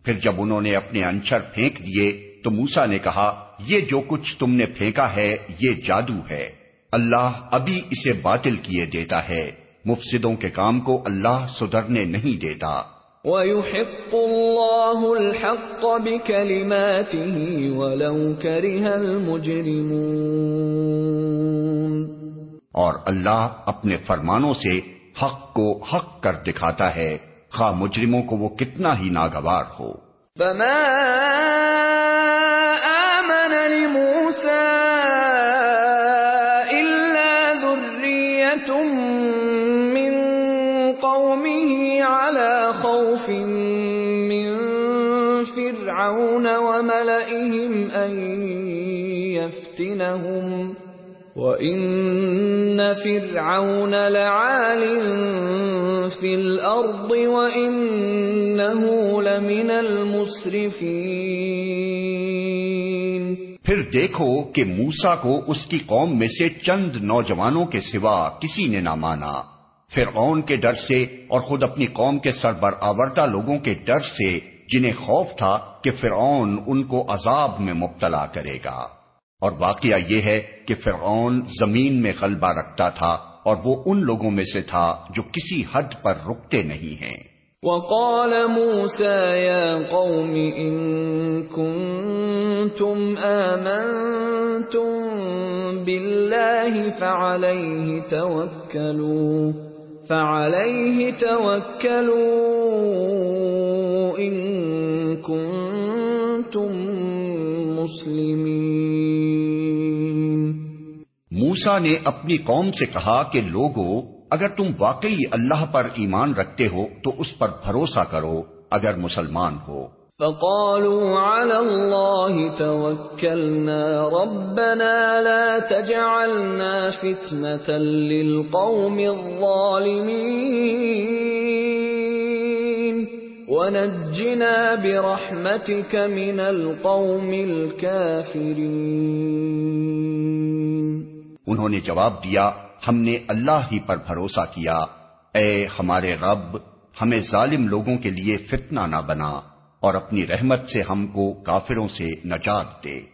پھر جب انہوں نے اپنے انچر پھینک دیے تو موسا نے کہا، یہ جو کچھ تم نے پھینکا ہے، یہ جادو ہے۔ اللہ ابھی اسے باطل کیے دیتا ہے۔ مفسدوں کے کام کو اللہ سدھرنے نہیں دیتا۔ وَيُحِقُّ اللَّهُ الْحَقَّ بِكَلِمَاتِهِ وَلَوْ كَرِهَ الْمُجْرِمُونَ۔ اور اللہ اپنے فرمانوں سے حق کو حق کر دکھاتا ہے۔ خواہ مجرموں کو وہ کتنا ہی ناگوار ہو۔ فما يفتنهم وَإِنَّ فِرْعَوْنَ لَعَالٍ فِي الْأَرْضِ وَإِنَّهُ لَمِنَ الْمُسْرِفِينَ۔ پھر دیکھو کہ موسا کو اس کی قوم میں سے چند نوجوانوں کے سوا کسی نے نہ مانا۔ فرعون کے ڈر سے اور خود اپنی قوم کے سربر آوردہ لوگوں کے ڈر سے جنہیں خوف تھا کہ فرعون ان کو عذاب میں مبتلا کرے گا۔ اور واقعہ یہ ہے کہ فرعون زمین میں غلبہ رکھتا تھا اور وہ ان لوگوں میں سے تھا جو کسی حد پر رکتے نہیں ہیں۔ وقال موسى يا قوم إن كنتم آمنتم بالله فعليه توكلوا فعليه توكلوا إن كنتم مسلمين۔ موسا نے اپنی قوم سے کہا کہ لوگو، اگر تم واقعی اللہ پر ایمان رکھتے ہو تو اس پر بھروسہ کرو، اگر مسلمان ہو۔ فقالوا على الله توكلنا ربنا لا تجعلنا فتنة للقوم الظالمين ونجنا برحمتك من القوم الكافرين انہوں نے جواب دیا، ہم نے اللہ ہی پر بھروسہ کیا۔ اے ہمارے رب، ہمیں ظالم لوگوں کے لیے فتنہ نہ بنا اور اپنی رحمت سے ہم کو کافروں سے نجات دے۔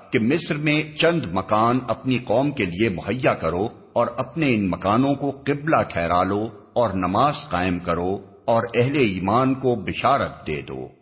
کہ مصر میں چند مکان اپنی قوم کے لیے مہیا کرو اور اپنے ان مکانوں کو قبلہ ٹھہرا لو اور نماز قائم کرو اور اہل ایمان کو بشارت دے دو۔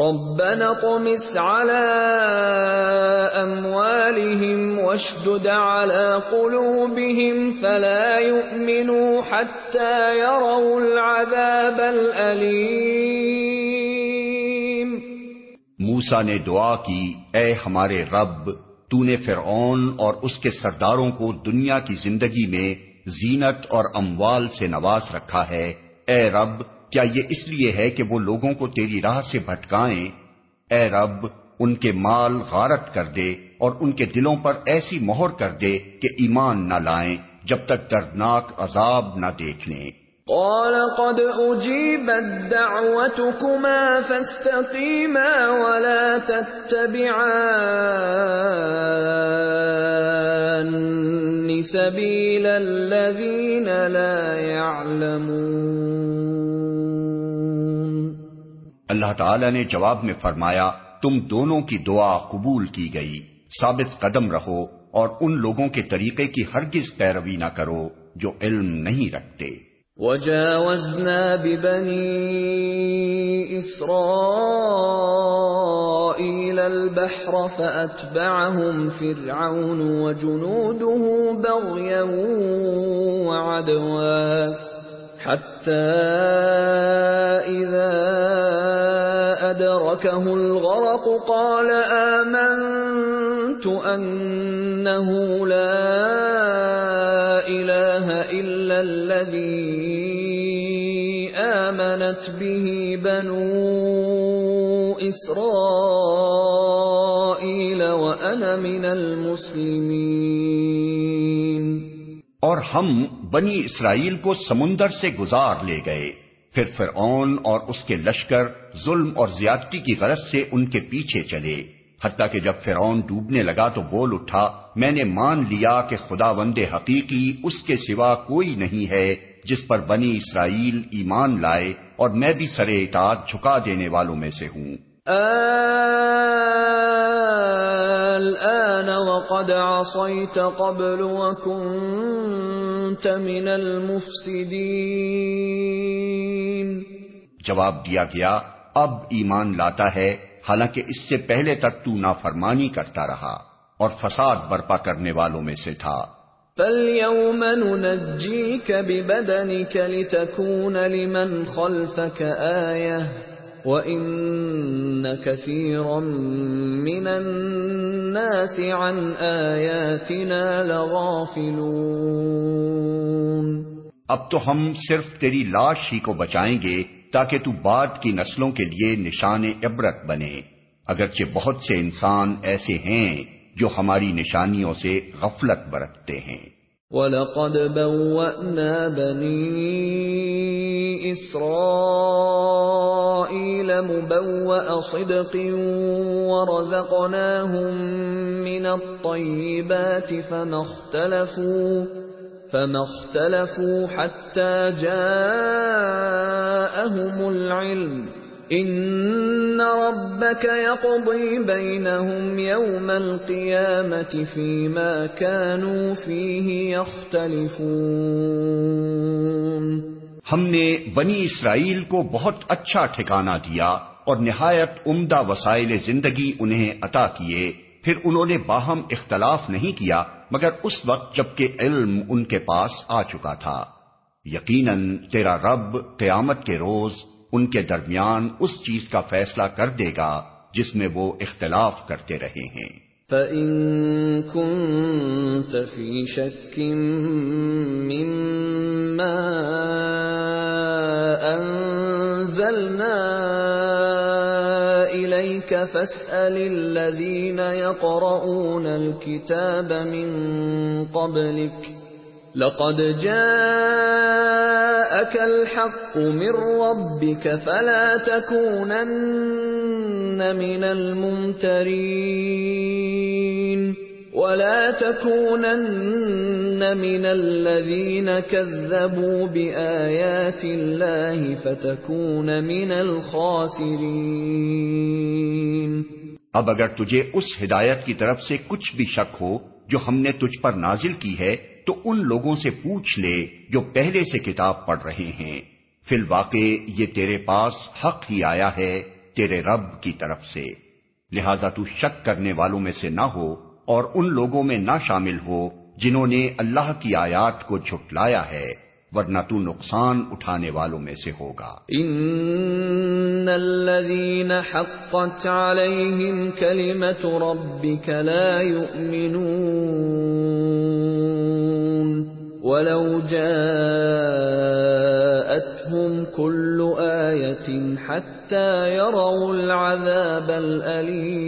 ربنا طمس على اموالهم واشدد على قلوبهم فلا يؤمنوا حتى يروا العذاب الالم موسا نے دعا کی، اے ہمارے رب، تو نے فرعون اور اس کے سرداروں کو دنیا کی زندگی میں زینت اور اموال سے نواز رکھا ہے۔ اے رب کیا یہ اس لیے ہے کہ وہ لوگوں کو تیری راہ سے بھٹکائیں؟ اے رب، ان کے مال غارت کر دے اور ان کے دلوں پر ایسی مہر کر دے کہ ایمان نہ لائیں، جب تک دردناک عذاب نہ دیکھ لیں۔ قال قد اجيبت دعوتكما فاستقيما ولا تتبعان سبيل الذين لا يعلمون۔ اللہ تعالی نے جواب میں فرمایا، تم دونوں کی دعا قبول کی گئی، ثابت قدم رہو اور ان لوگوں کے طریقے کی ہرگز پیروی نہ کرو جو علم نہیں رکھتے۔ وجاوزنا ببني إسرائيل البحر فأتبعهم فرعون وجنوده بغيا وعدوا حتى إذا أدركه الغرق قال آمنت أنه لا إله إلا الذي آمنت به بنو إسرائيل وأنا من المسلمين۔ اور ہم بنی اسرائیل کو سمندر سے گزار لے گئے۔ پھر فرعون اور اس کے لشکر ظلم اور زیادتی کی غرض سے ان کے پیچھے چلے۔ حتیٰ کہ جب فرعون ڈوبنے لگا تو بول اٹھا، میں نے مان لیا کہ خدا وند حقیقی اس کے سوا کوئی نہیں ہے جس پر بنی اسرائیل ایمان لائے اور میں بھی سر اطاعت جھکا دینے والوں میں سے ہوں۔ الآن وقد عصيت قبل وكنت من المفسدين جواب دیا گیا اب ایمان لاتا ہے حالانکہ اس سے پہلے تک تو نافرمانی کرتا رہا اور فساد برپا کرنے والوں میں سے تھا۔ فَالْيَوْمَ نُنَجِّيكَ بِبَدَنِكَ لِتَكُونَ لِمَنْ خَلْفَكَ آيَةً۔ وَإِنَّ كَثِيرًا مِّنَ النَّاسِ عَنْ آيَاتِنَا لَغَافِلُونَ اب تو ہم صرف تیری لاش ہی کو بچائیں گے تاکہ تو بعد کی نسلوں کے لیے نشان عبرت بنے۔ اگرچہ بہت سے انسان ایسے ہیں جو ہماری نشانیوں سے غفلت برتتے ہیں۔ وَلَقَدْ بَوَّأْنَا بَنِي إِسْرَائِيلَ مُبَوَّأَ صِدْقٍ وَرَزَقْنَاهُمْ مِنَ الطَّيِّبَاتِ فَمَا اخْتَلَفُوا فَمَا اخْتَلَفُوا حَتَّى جَاءَهُمُ الْعِلْمُ. ان ربك يقضي بينهم يوم القيامه فيما كانوا فيه يختلفون. ہم نے بنی اسرائیل کو بہت اچھا ٹھکانہ دیا اور نہایت عمدہ وسائل زندگی انہیں عطا کیے۔ پھر انہوں نے باہم اختلاف نہیں کیا، مگر اس وقت جبکہ علم ان کے پاس آ چکا تھا۔ یقیناً تیرا رب قیامت کے روز ان کے درمیان اس چیز کا فیصلہ کر دے گا جس میں وہ اختلاف کرتے رہے ہیں۔ فَإِن كُنتَ فِي شَكٍّ مِّمَّا أَنزَلْنَا إِلَيْكَ فَاسْأَلِ الَّذِينَ يَقْرَؤُونَ الْكِتَابَ مِن قَبْلِكَ لقد جاءك الحق من ربك فلا تكونن من الممترين ولا تكونن من الذين كذبوا بآيات الله فتكون من الخاسرين اب اگر تجھے اس ہدایت کی طرف سے کچھ بھی شک ہو جو ہم نے تجھ پر نازل کی ہے تو ان لوگوں سے پوچھ لے جو پہلے سے کتاب پڑھ رہے ہیں۔ فی الواقع یہ تیرے پاس حق ہی آیا ہے تیرے رب کی طرف سے۔ لہذا تو شک کرنے والوں میں سے نہ ہو اور ان لوگوں میں نہ شامل ہو جنہوں نے اللہ کی آیات کو جھٹلایا ہے، ورنہ تو نقصان اٹھانے والوں میں سے ہوگا۔ ان الذين حقت عليهم كلمه ربك لا يؤمنون ولو جاءتهم كل ايه حتى يروا العذاب الالم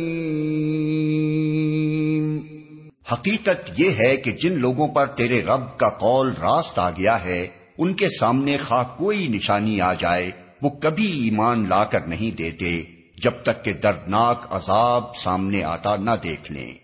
حقیقت یہ ہے کہ جن لوگوں پر تیرے رب کا قول راست آ گیا ہے، ان کے سامنے خواہ کوئی نشانی آ جائے، وہ کبھی ایمان لا کر نہیں دیتے، جب تک کہ دردناک عذاب سامنے آتا نہ دیکھ لیں۔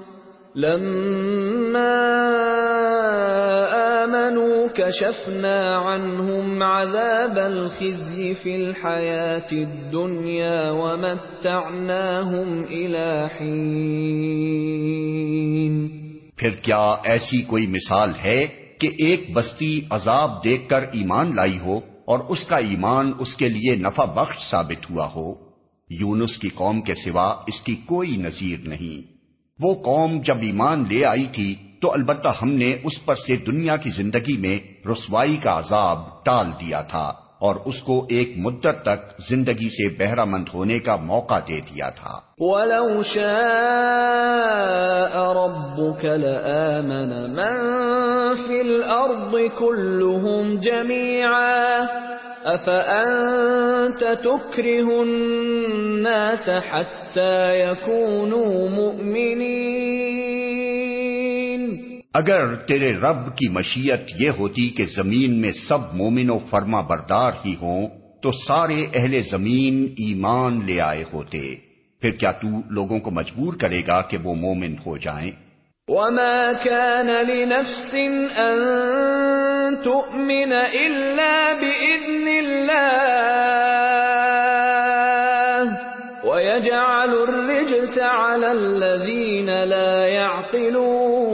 لما آمنوا كشفنا عنهم عذاب الخزي في الحياة الدنيا ومتعناهم إلى حين. پھر کیا ایسی کوئی مثال ہے کہ ایک بستی عذاب دیکھ کر ایمان لائی ہو اور اس کا ایمان اس کے لیے نفع بخش ثابت ہوا ہو؟ یونس کی قوم کے سوا اس کی کوئی نظیر نہیں۔ وہ قوم جب ایمان لے آئی تھی، تو البتہ ہم نے اس پر سے دنیا کی زندگی میں رسوائی کا عذاب ٹال دیا تھا اور اس کو ایک مدت تک زندگی سے بہرہ مند ہونے کا موقع دے دیا تھا۔ وَلَوْ شَاءَ رَبُّكَ لَآمَنَ مَن فِي الْأَرْضِ كُلُّهُمْ جَمِيعًا أَفَأَنْتَ تُكْرِهُ النَّاسَ حَتَّى يَكُونُوا مُؤْمِنِينَ؟ اگر تیرے رب کی مشیت یہ ہوتی کہ زمین میں سب مومن و فرما بردار ہی ہوں تو سارے اہل زمین ایمان لے آئے ہوتے۔ پھر کیا تو لوگوں کو مجبور کرے گا کہ وہ مومن ہو جائیں؟ وما كان لنفس ان تؤمن الا باذن الله ويجعل الرجس على الذين لا يعقلون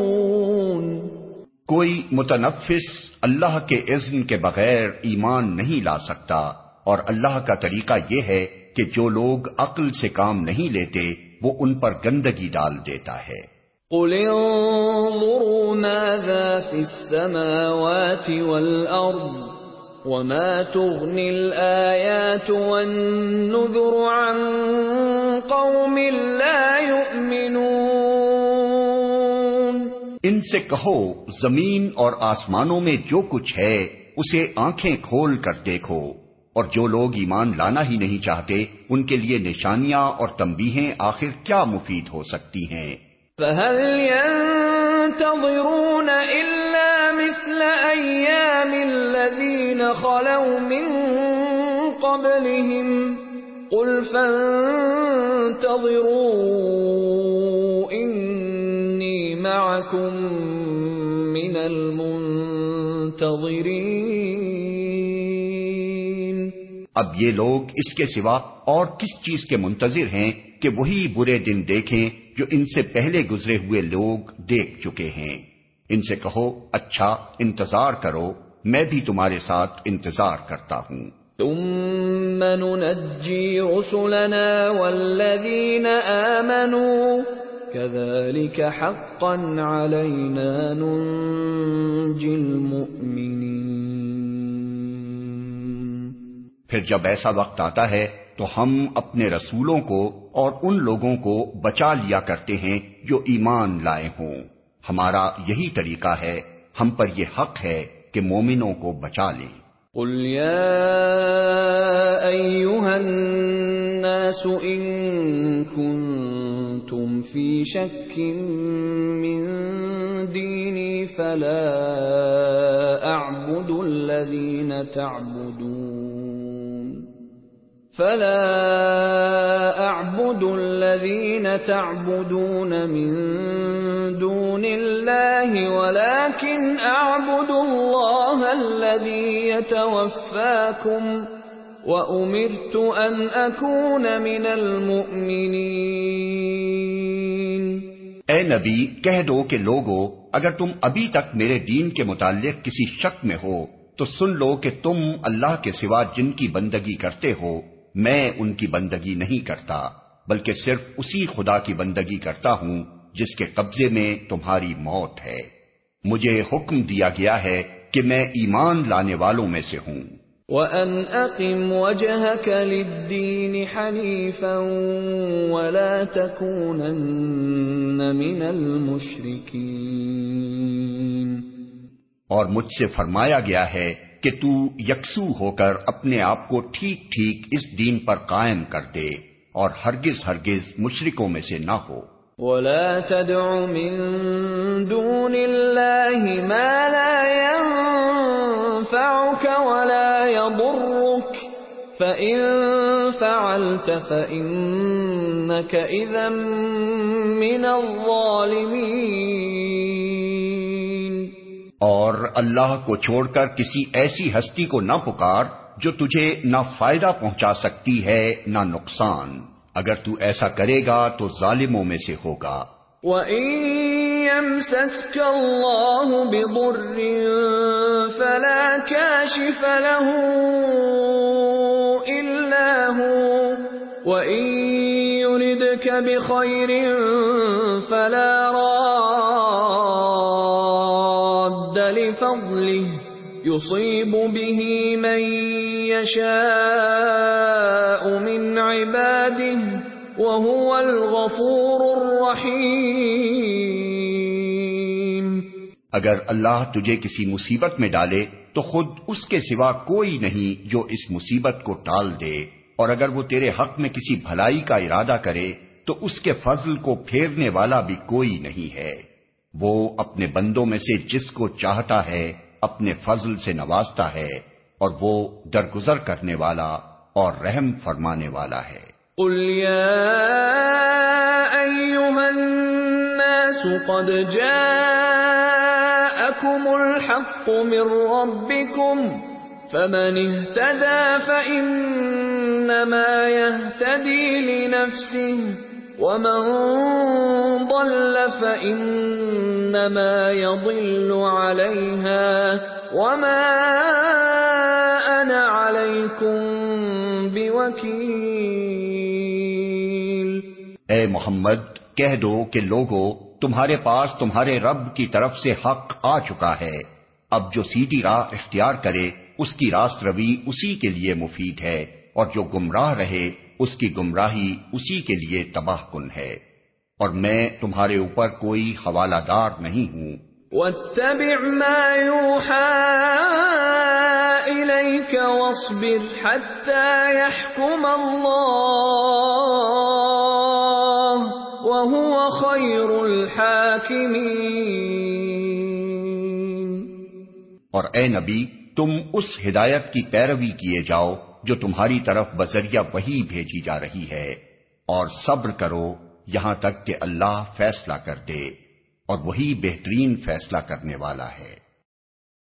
کوئی متنفس اللہ کے اذن کے بغیر ایمان نہیں لا سکتا اور اللہ کا طریقہ یہ ہے کہ جو لوگ عقل سے کام نہیں لیتے وہ ان پر گندگی ڈال دیتا ہے۔ قل انظروا ماذا في السماوات والأرض وما تغني الآيات والنذر عن قوم لا يؤمنون ان سے کہو، زمین اور آسمانوں میں جو کچھ ہے، اسے آنکھیں کھول کر دیکھو۔ اور جو لوگ ایمان لانا ہی نہیں چاہتے، ان کے لیے نشانیاں اور تنبیہیں آخر کیا مفید ہو سکتی ہیں؟ فهل ينتظرون إلا مثل أيام الذين خلوا من قبلهم؟ قل فانتظروا إني معكم من المنتظرين. اب یہ لوگ اس کے سوا اور کس چیز کے منتظر ہیں کہ وہی برے دن دیکھیں جو ان سے پہلے گزرے ہوئے لوگ دیکھ چکے ہیں؟ ان سے کہو اچھا انتظار کرو میں بھی تمہارے ساتھ انتظار کرتا ہوں۔ ثم ننجي رسلنا والذين آمنوا كذلك حقا علينا ننجي المؤمنين۔ پھر جب ایسا وقت آتا ہے تو ہم اپنے رسولوں کو اور ان لوگوں کو بچا لیا کرتے ہیں جو ایمان لائے ہوں۔ ہمارا یہی طریقہ ہے۔ ہم پر یہ حق ہے کہ مومنوں کو بچا لیں۔ قل يا أيها الناس إن كنتم في شك من ديني فلا أعبد الذين تعبدون فلا أعبد الذين تعبدون من دون الله ولكن اعبد الله الذي يتوفاكم وامرت ان اكون من المؤمنين۔ اے نبی، کہہ دو کہ لوگو، اگر تم ابھی تک میرے دین کے متعلق کسی شک میں ہو، تو سن لو کہ تم اللہ کے سوا جن کی بندگی کرتے ہو میں ان کی بندگی نہیں کرتا بلکہ صرف اسی خدا کی بندگی کرتا ہوں جس کے قبضے میں تمہاری موت ہے۔ مجھے حکم دیا گیا ہے کہ میں ایمان لانے والوں میں سے ہوں۔ وَأَنْ أَقِمْ وَجَهَكَ لِلدِّينِ حَنِيفًا وَلَا تَكُونَنَّ مِنَ الْمُشْرِكِينَ۔ اور مجھ سے فرمایا گیا ہے کہ تو یکسو ہو کر اپنے آپ کو ٹھیک ٹھیک اس دین پر قائم کر دے اور ہرگز ہرگز مشرکوں میں سے نہ ہو۔ ولا تدع من دون الله ما لا ينفعك ولا يضرك فإن فعلت فإنك إذا من الظالمين اور اللہ کو چھوڑ کر کسی ایسی ہستی کو نہ پکار جو تجھے نہ فائدہ پہنچا سکتی ہے، نہ نقصان۔ اگر تو ایسا کرے گا تو ظالموں میں سے ہوگا۔ يَمْسَسْكَ اللَّهُ بِضُرٍّ فَلَا كَاشِفَ لَهُ إِلَّا هُوَ وَإِن يُرِدْكَ بِخَيْرٍ فَلَا رَادَّ لِفَضْلِهِ يصيب به من يشاء من عباده وهو الغفور الرحيم. اگر اللہ تجھے کسی مصیبت میں ڈالے تو خود اس کے سوا کوئی نہیں جو اس مصیبت کو ٹال دے، اور اگر وہ تیرے حق میں کسی بھلائی کا ارادہ کرے تو اس کے فضل کو پھیرنے والا بھی کوئی نہیں ہے۔ وہ اپنے بندوں میں سے جس کو چاہتا ہے اپنے فضل سے نوازتا ہے اور وہ درگزر کرنے والا اور رحم فرمانے والا ہے۔ قل يا أيها الناس قد جاءكم الحق من ربكم، فمن اهتدى فإنما يهتدي لنفسه۔ ومن ضل فإنما يضل عليها وما أنا عليكم بوكيل اے محمد، کہہ دو کہ لوگو، تمہارے پاس تمہارے رب کی طرف سے حق آ چکا ہے۔ اب جو سیدھی راہ اختیار کرے، اس کی راست روی اسی کے لیے مفید ہے اور جو گمراہ رہے اس کی گمراہی اسی کے لیے تباہ کن ہے اور میں تمہارے اوپر کوئی حوالہ دار نہیں ہوں۔ واتبع ما يوحى إليك واصبر حتى يحكم الله وهو خير الحاكمين۔ اور اے نبی تم اس ہدایت کی پیروی کیے جاؤ جو تمہاری طرف بذریعہ وہی بھیجی جا رہی ہے، اور صبر کرو، یہاں تک کہ اللہ فیصلہ کر دے، اور وہی بہترین فیصلہ کرنے والا ہے۔